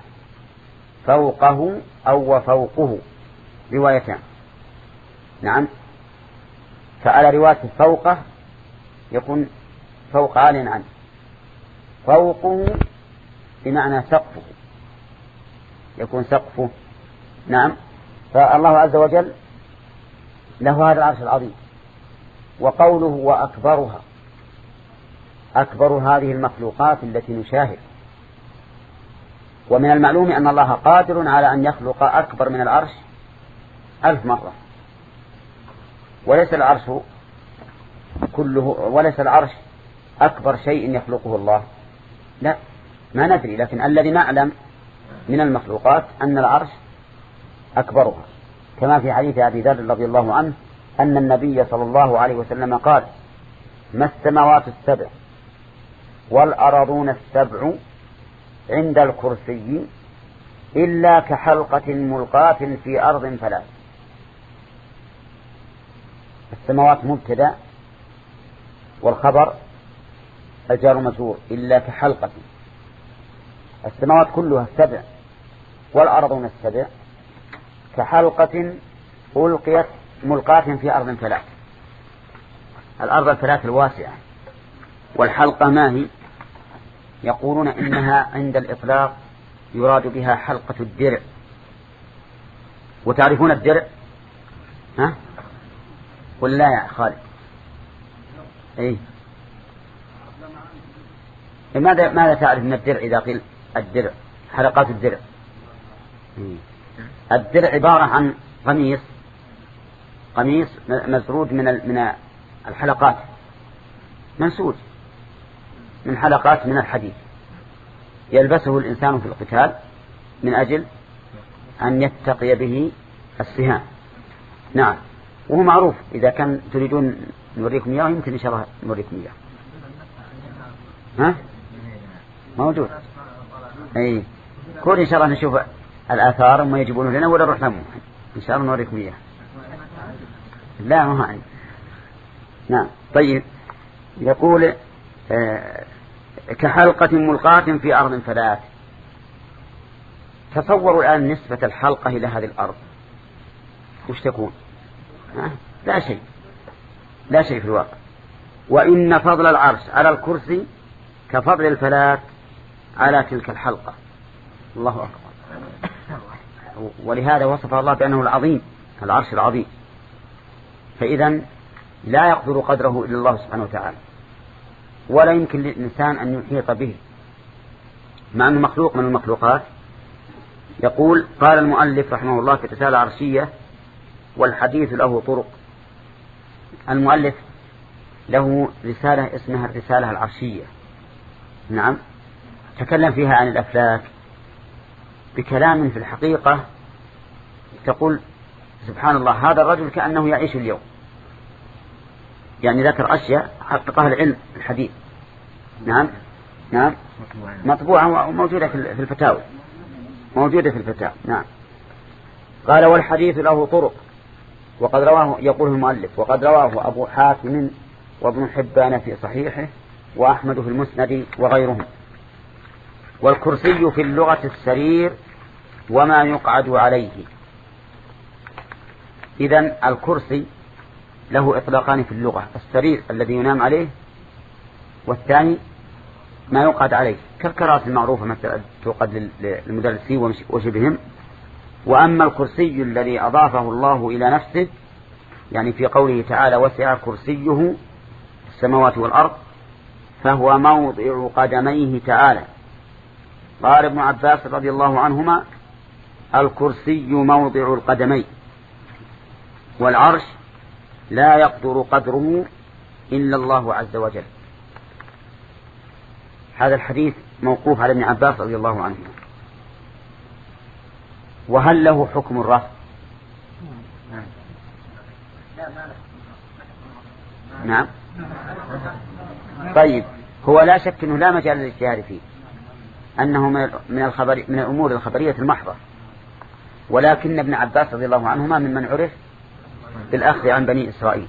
Speaker 2: فوقه أو وفوقه. روايتان. نعم. فعلى رواية فوقه يكون فوق عال عنه فوقه بمعنى سقفه. يكون سقفه. نعم. فالله عز وجل له هذا العرش العظيم. وقوله وأكبرها. أكبر هذه المخلوقات التي نشاهد. ومن المعلوم أن الله قادر على أن يخلق أكبر من العرش ألف مرة. وليس العرش كله وليس العرش أكبر شيء يخلقه الله. لا ما ندري لكن الذي نعلم من المخلوقات أن العرش أكبرها. كما في حديث أبي ذر رضي الله عنه أن النبي صلى الله عليه وسلم قال ما السماوات السبع والأرضون السبع عند الكرسي إلا كحلقة ملقاة في أرض فلا. السماوات مبتدأ والخبر الجار مجرور إلا كحلقة. السماوات كلها السبع والأرضون السبع كحلقة ألقيت ملقاة في أرض ثلاث الأرض الثلاث الواسعة والحلقة ما هي؟ يقولون إنها عند الإطلاق يراد بها حلقة الدرع. وتعرفون الدرع؟ ها؟ ولا لا يا خالد. اي ماذا ماذا تعرف من الدرع إذا قيل الدرع؟ حلقات الدرع. الدرع عبارة عن قميص قميص مسرود من من الحلقات. منسوج. من حلقات من الحديد يلبسه الإنسان في القتال من أجل أن يتقي به السهام نعم. وهو معروف. إذا كان تريدون نوريكم إياه يمكن إن شاء الله نوريكم إياه. ها؟ موجود. أي. كل إن شاء الله نشوف الآثار وما يجيبونه لنا ولا نروح لهم. إن شاء الله نوريكم إياه. لا ما هو نعم. طيب. يقول آه كحلقة ملقاة في أرض فلات. تصوروا الآن نسبة الحلقة إلى هذه الأرض. وش تكون؟ لا شيء. لا شيء في الواقع. وإن فضل العرش على الكرسي كفضل الفلات على تلك الحلقة. الله أكبر. ولهذا وصف الله بأنه العظيم العرش العظيم. فإذا لا يقدر قدره إلا الله سبحانه وتعالى. ولا يمكن للإنسان أن يحيط به. مع أنه مخلوق من المخلوقات. يقول قال المؤلف رحمه الله في رسالة عرشية والحديث له طرق. المؤلف له رسالة اسمها الرسالة العرشية. نعم. تكلم فيها عن الأفلاك. بكلام في الحقيقة تقول سبحان الله هذا الرجل كأنه يعيش اليوم. يعني ذكر أشياء حققها العلم الحديث. نعم. نعم. مطبوعة وموجودة في الفتاوى. موجودة في الفتاوى. نعم. قال والحديث له طرق. وقد رواه يقول المؤلف وقد رواه أبو حاتم وابن حبان في صحيحه وأحمد في المسند وغيرهم. والكرسي في اللغة السرير وما يقعد عليه. إذا الكرسي له إطلاقان في اللغة السرير الذي ينام عليه والثاني ما يقعد عليه كالكراسي المعروفة مثلا توقد للمدرسين وشبههم. وأما الكرسي الذي أضافه الله إلى نفسه يعني في قوله تعالى وسع كرسيه السماوات والأرض فهو موضع قدميه تعالى. قال ابن عباس رضي الله عنهما الكرسي موضع القدمين والعرش لا يقدر قدره إلا الله عز وجل. هذا الحديث موقوف على ابن عباس رضي الله عنه. وهل له حكم الرفع نعم. طيب هو لا شك أنه لا مجال للاجتهاد فيه. أنه من الخبر من الأمور الخبرية المحضة. ولكن ابن عباس رضي الله عنهما ممن عرف بالأخذ عن بني إسرائيل.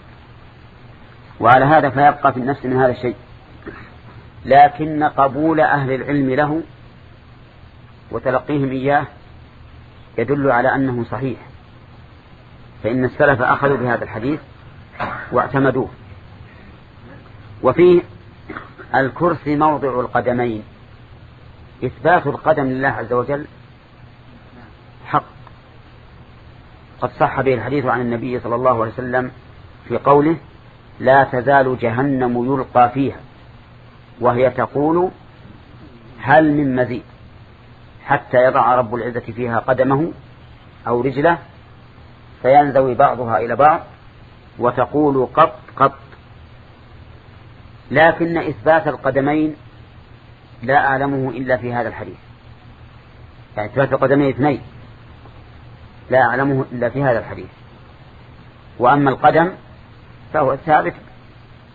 Speaker 2: وعلى هذا فيبقى في النفس من هذا الشيء. لكن قبول أهل العلم له وتلقيهم إياه يدل على أنه صحيح. فإن السلف أخذوا بهذا الحديث واعتمدوه. وفيه الكرسي موضع القدمين. إثبات القدم لله عز وجل حق قد صح به الحديث عن النبي صلى الله عليه وسلم في قوله لا تزال جهنم يلقى فيها وهي تقول هل من مزيد؟ حتى يضع رب العزة فيها قدمه أو رجله فينزوي بعضها إلى بعض وتقول قط قط. لكن إثبات القدمين لا أعلمه إلا في هذا الحديث. يعني إثبات القدمين اثنين. لا أعلمه إلا في هذا الحديث. وأما القدم فهو ثابت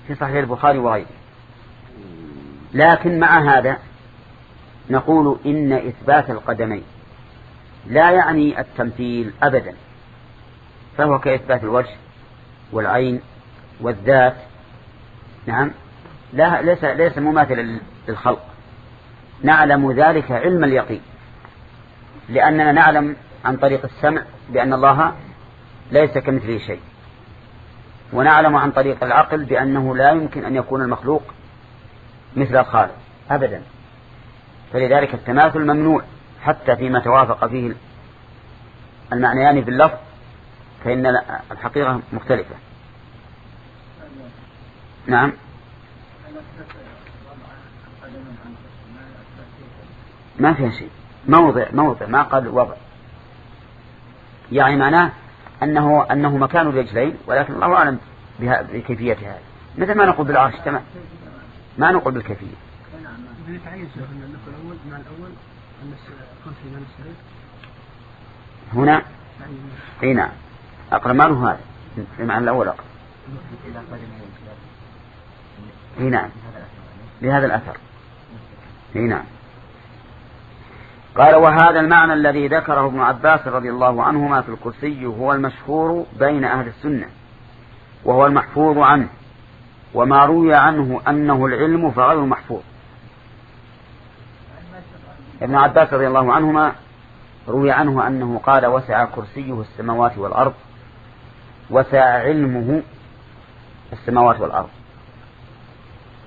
Speaker 2: في صحيح البخاري وغيره. لكن مع هذا نقول إن إثبات القدمين لا يعني التمثيل أبدا. فهو كإثبات الوجه والعين والذات. نعم. لا ليس ليس مماثلا للخلق. نعلم ذلك علم اليقين. لأننا نعلم عن طريق السمع بأن الله ليس كمثله شيء. ونعلم عن طريق العقل بأنه لا يمكن أن يكون المخلوق مثل الخالق أبدا. فلذلك التماثل ممنوع حتى فيما توافق فيه المعنيان باللفظ فإن الحقيقة مختلفة. نعم. ما فيها شيء. موضع موضع ما قال وضع يعني معناه أنه أنه مكان الرجلين ولكن الله أعلم بكيفية هذا مثل ما نقول بالعرش تمام؟ ما نقول بالكيفية. هنا؟ إي نعم. أقرب ما هذا. المعنى الأول أقرب إي نعم. بهذا الأثر. إي نعم. قال وهذا المعنى الذي ذكره ابن عباس رضي الله عنهما في الكرسي هو المشهور بين أهل السنة وهو المحفوظ عنه وما روي عنه أنه العلم فغير محفوظ ابن عباس رضي الله عنهما روي عنه أنه قال وسع كرسيه السماوات والأرض وسع علمه السماوات والأرض.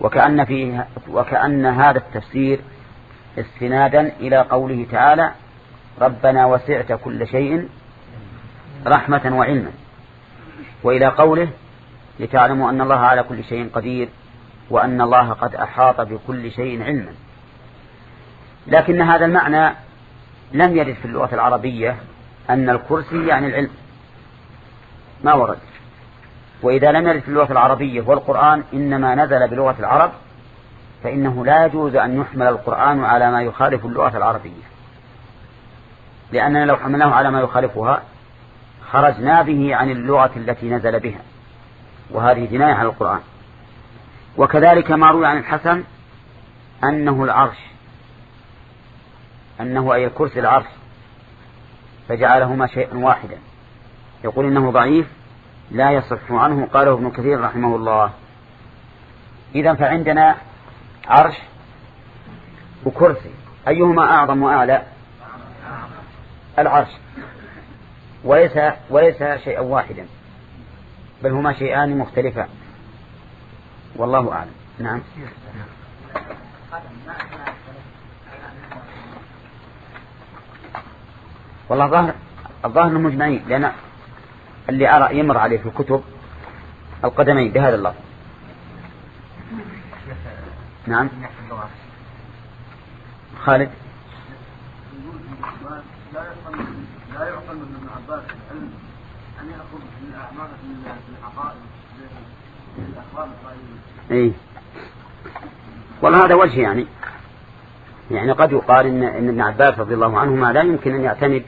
Speaker 2: وكأن, فيه وكأن هذا التفسير استنادا إلى قوله تعالى ربنا وسعت كل شيء رحمة وعلما. وإلى قوله لتعلموا أن الله على كل شيء قدير وأن الله قد أحاط بكل شيء علما. لكن هذا المعنى لم يرد في اللغة العربية أن الكرسي يعني العلم. ما ورد. وإذا لم يرد في اللغة العربية والقرآن إنما نزل بلغة العرب فإنه لا يجوز أن يحمل القرآن على ما يخالف اللغة العربية. لأننا لو حملناه على ما يخالفها خرجنا به عن اللغة التي نزل بها وهذه جناية على القرآن. وكذلك ما روي عن الحسن أنه العرش أنه أي الكرسي العرش فجعلهما شيئا واحدا. يقول إنه ضعيف لا يصح عنه قاله ابن كثير رحمه الله. إذا فعندنا عرش وكرسي. أيهما أعظم وأعلى؟ العرش. وليس وليس شيئا واحدا بل هما شيئان مختلفان. والله أعلم. نعم. والله ظاهر الظاهر مجمعين لأن اللي أرى يمر عليه في الكتب القدمين بهذا اللفظ. نعم. خالد.
Speaker 6: لا يعقل لا يعقل من ابن عباس العلم ان ياخذ من الاعمال في العقائد
Speaker 2: اي والله هذا وجه يعني. يعني قد يقال ان إن ابن عباس رضي الله عنهما لا يمكن أن يعتمد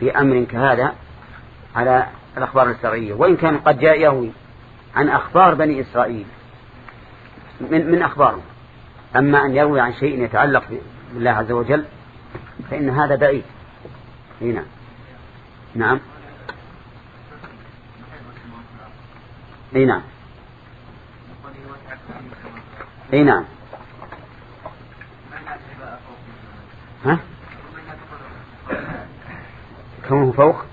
Speaker 2: في أمر كهذا على الأخبار الشرعية. وإن كان قد جاء يروي عن أخبار بني إسرائيل. من من أخبارهم. أما أن يروي عن شيء يتعلق بالله عز وجل فإن هذا بعيد. هنا نعم. إي نعم. إي نعم. ها؟ كونه فوق؟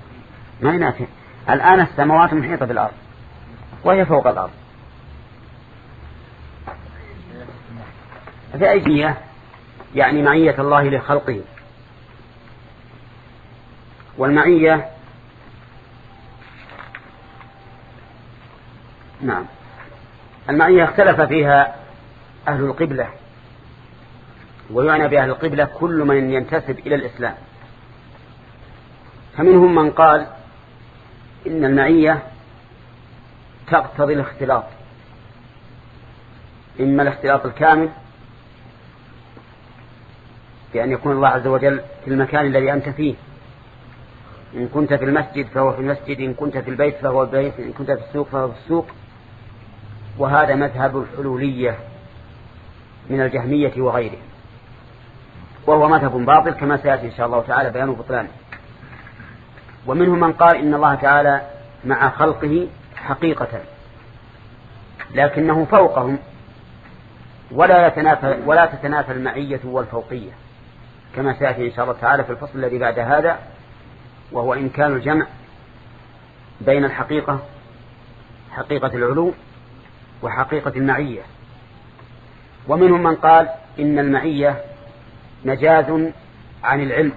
Speaker 2: ما ينافي. الآن السماوات محيطة بالأرض وهي فوق الأرض. في أيديه يعني معية الله لخلقه. والمعية نعم. المعية اختلف فيها أهل القبلة ويعنى بأهل القبلة كل من ينتسب إلى الإسلام. فمنهم من قال إن المعية تقتضي الاختلاط. إما الاختلاط الكامل بأن يكون الله عز وجل في المكان الذي أنت فيه. إن كنت في المسجد فهو في المسجد إن كنت في البيت فهو البيت إن كنت في السوق فهو في السوق. وهذا مذهب الحلولية من الجهمية وغيره. وهو مذهب باطل كما سيأتي إن شاء الله تعالى بيان بطلانه ومنهم من قال إن الله تعالى مع خلقه حقيقة لكنه فوقهم ولا يتنافى ولا تتنافى المعية والفوقية. كما سيأتي إن شاء الله تعالى في الفصل الذي بعد هذا وهو إمكان الجمع بين الحقيقة حقيقة العلو وحقيقة المعية. ومنهم من قال إن المعية مجاز عن العلم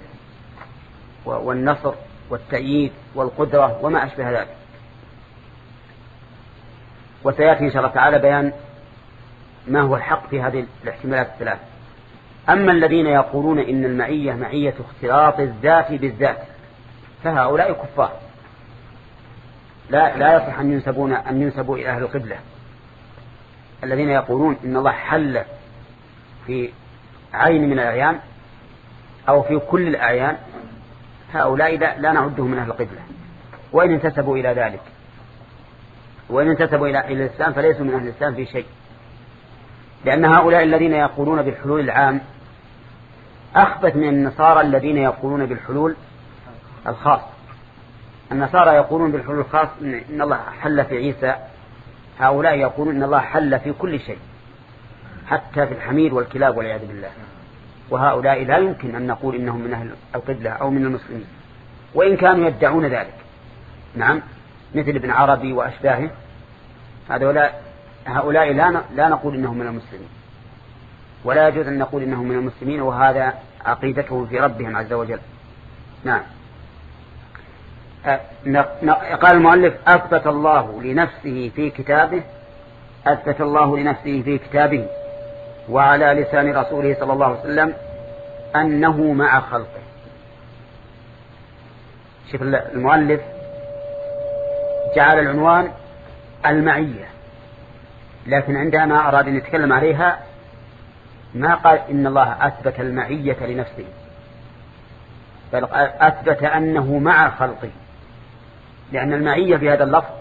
Speaker 2: والنصر والتأييد والقدرة وما أشبه ذلك. وسيأتي إن شاء الله تعالى بيان ما هو الحق في هذه الاحتمالات الثلاث أما الذين يقولون إن المعية معية اختلاط الذات بالذات فهؤلاء كفار. لا لا يصح أن ينسبون أن ينسبوا إلى أهل القبلة. الذين يقولون إن الله حل في عين من الأعيان أو في كل الأعيان هؤلاء لا, لا نعدهم من أهل القبلة. وإن انتسبوا إلى ذلك وإن انتسبوا إلى الإسلام فليسوا من أهل الإسلام في شيء. لأن هؤلاء الذين يقولون بالحلول العام أخبث من النصارى الذين يقولون بالحلول الخاص. النصارى يقولون بالحلول الخاص إن الله حل في عيسى. هؤلاء يقولون إن الله حل في كل شيء حتى في الحمير والكلاب والعياذ بالله. وهؤلاء لا يمكن أن نقول إنهم من أهل القبلة أو من المسلمين. وإن كانوا يدعون ذلك. نعم مثل ابن عربي وأشباهه. هؤلاء هؤلاء لا لا نقول إنهم من المسلمين. ولا يجوز أن نقول إنهم من المسلمين وهذا عقيدتهم في ربهم عز وجل. نعم. قال المؤلف أثبت الله لنفسه في كتابه أثبت الله لنفسه في كتابه وعلى لسان رسوله صلى الله عليه وسلم أنه مع خلقه. شوف المؤلف جعل العنوان المعية لكن عندما أراد أن يتكلم عليها ما قال إن الله أثبت المعية لنفسه بل أثبت أنه مع خلقه. لأن المعية في هذا اللفظ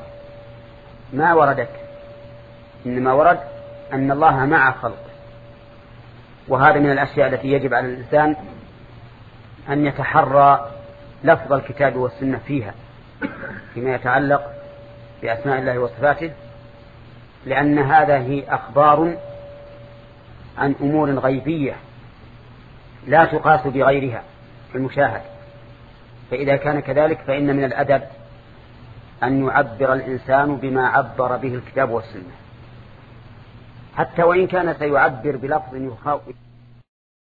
Speaker 2: ما وردت إنما ورد أن الله مع خلقه. وهذا من الأشياء التي يجب على الإنسان أن يتحرى لفظ الكتاب والسنة فيها فيما يتعلق بأسماء الله وصفاته لأن هذا هي أخبار عن أمور غيبية لا تقاس بغيرها في المشاهد. فإذا كان كذلك فإن من الأدب أن يعبر الإنسان بما عبر به الكتاب والسنة. حتى وإن كان سيعبر بلفظ يخاطب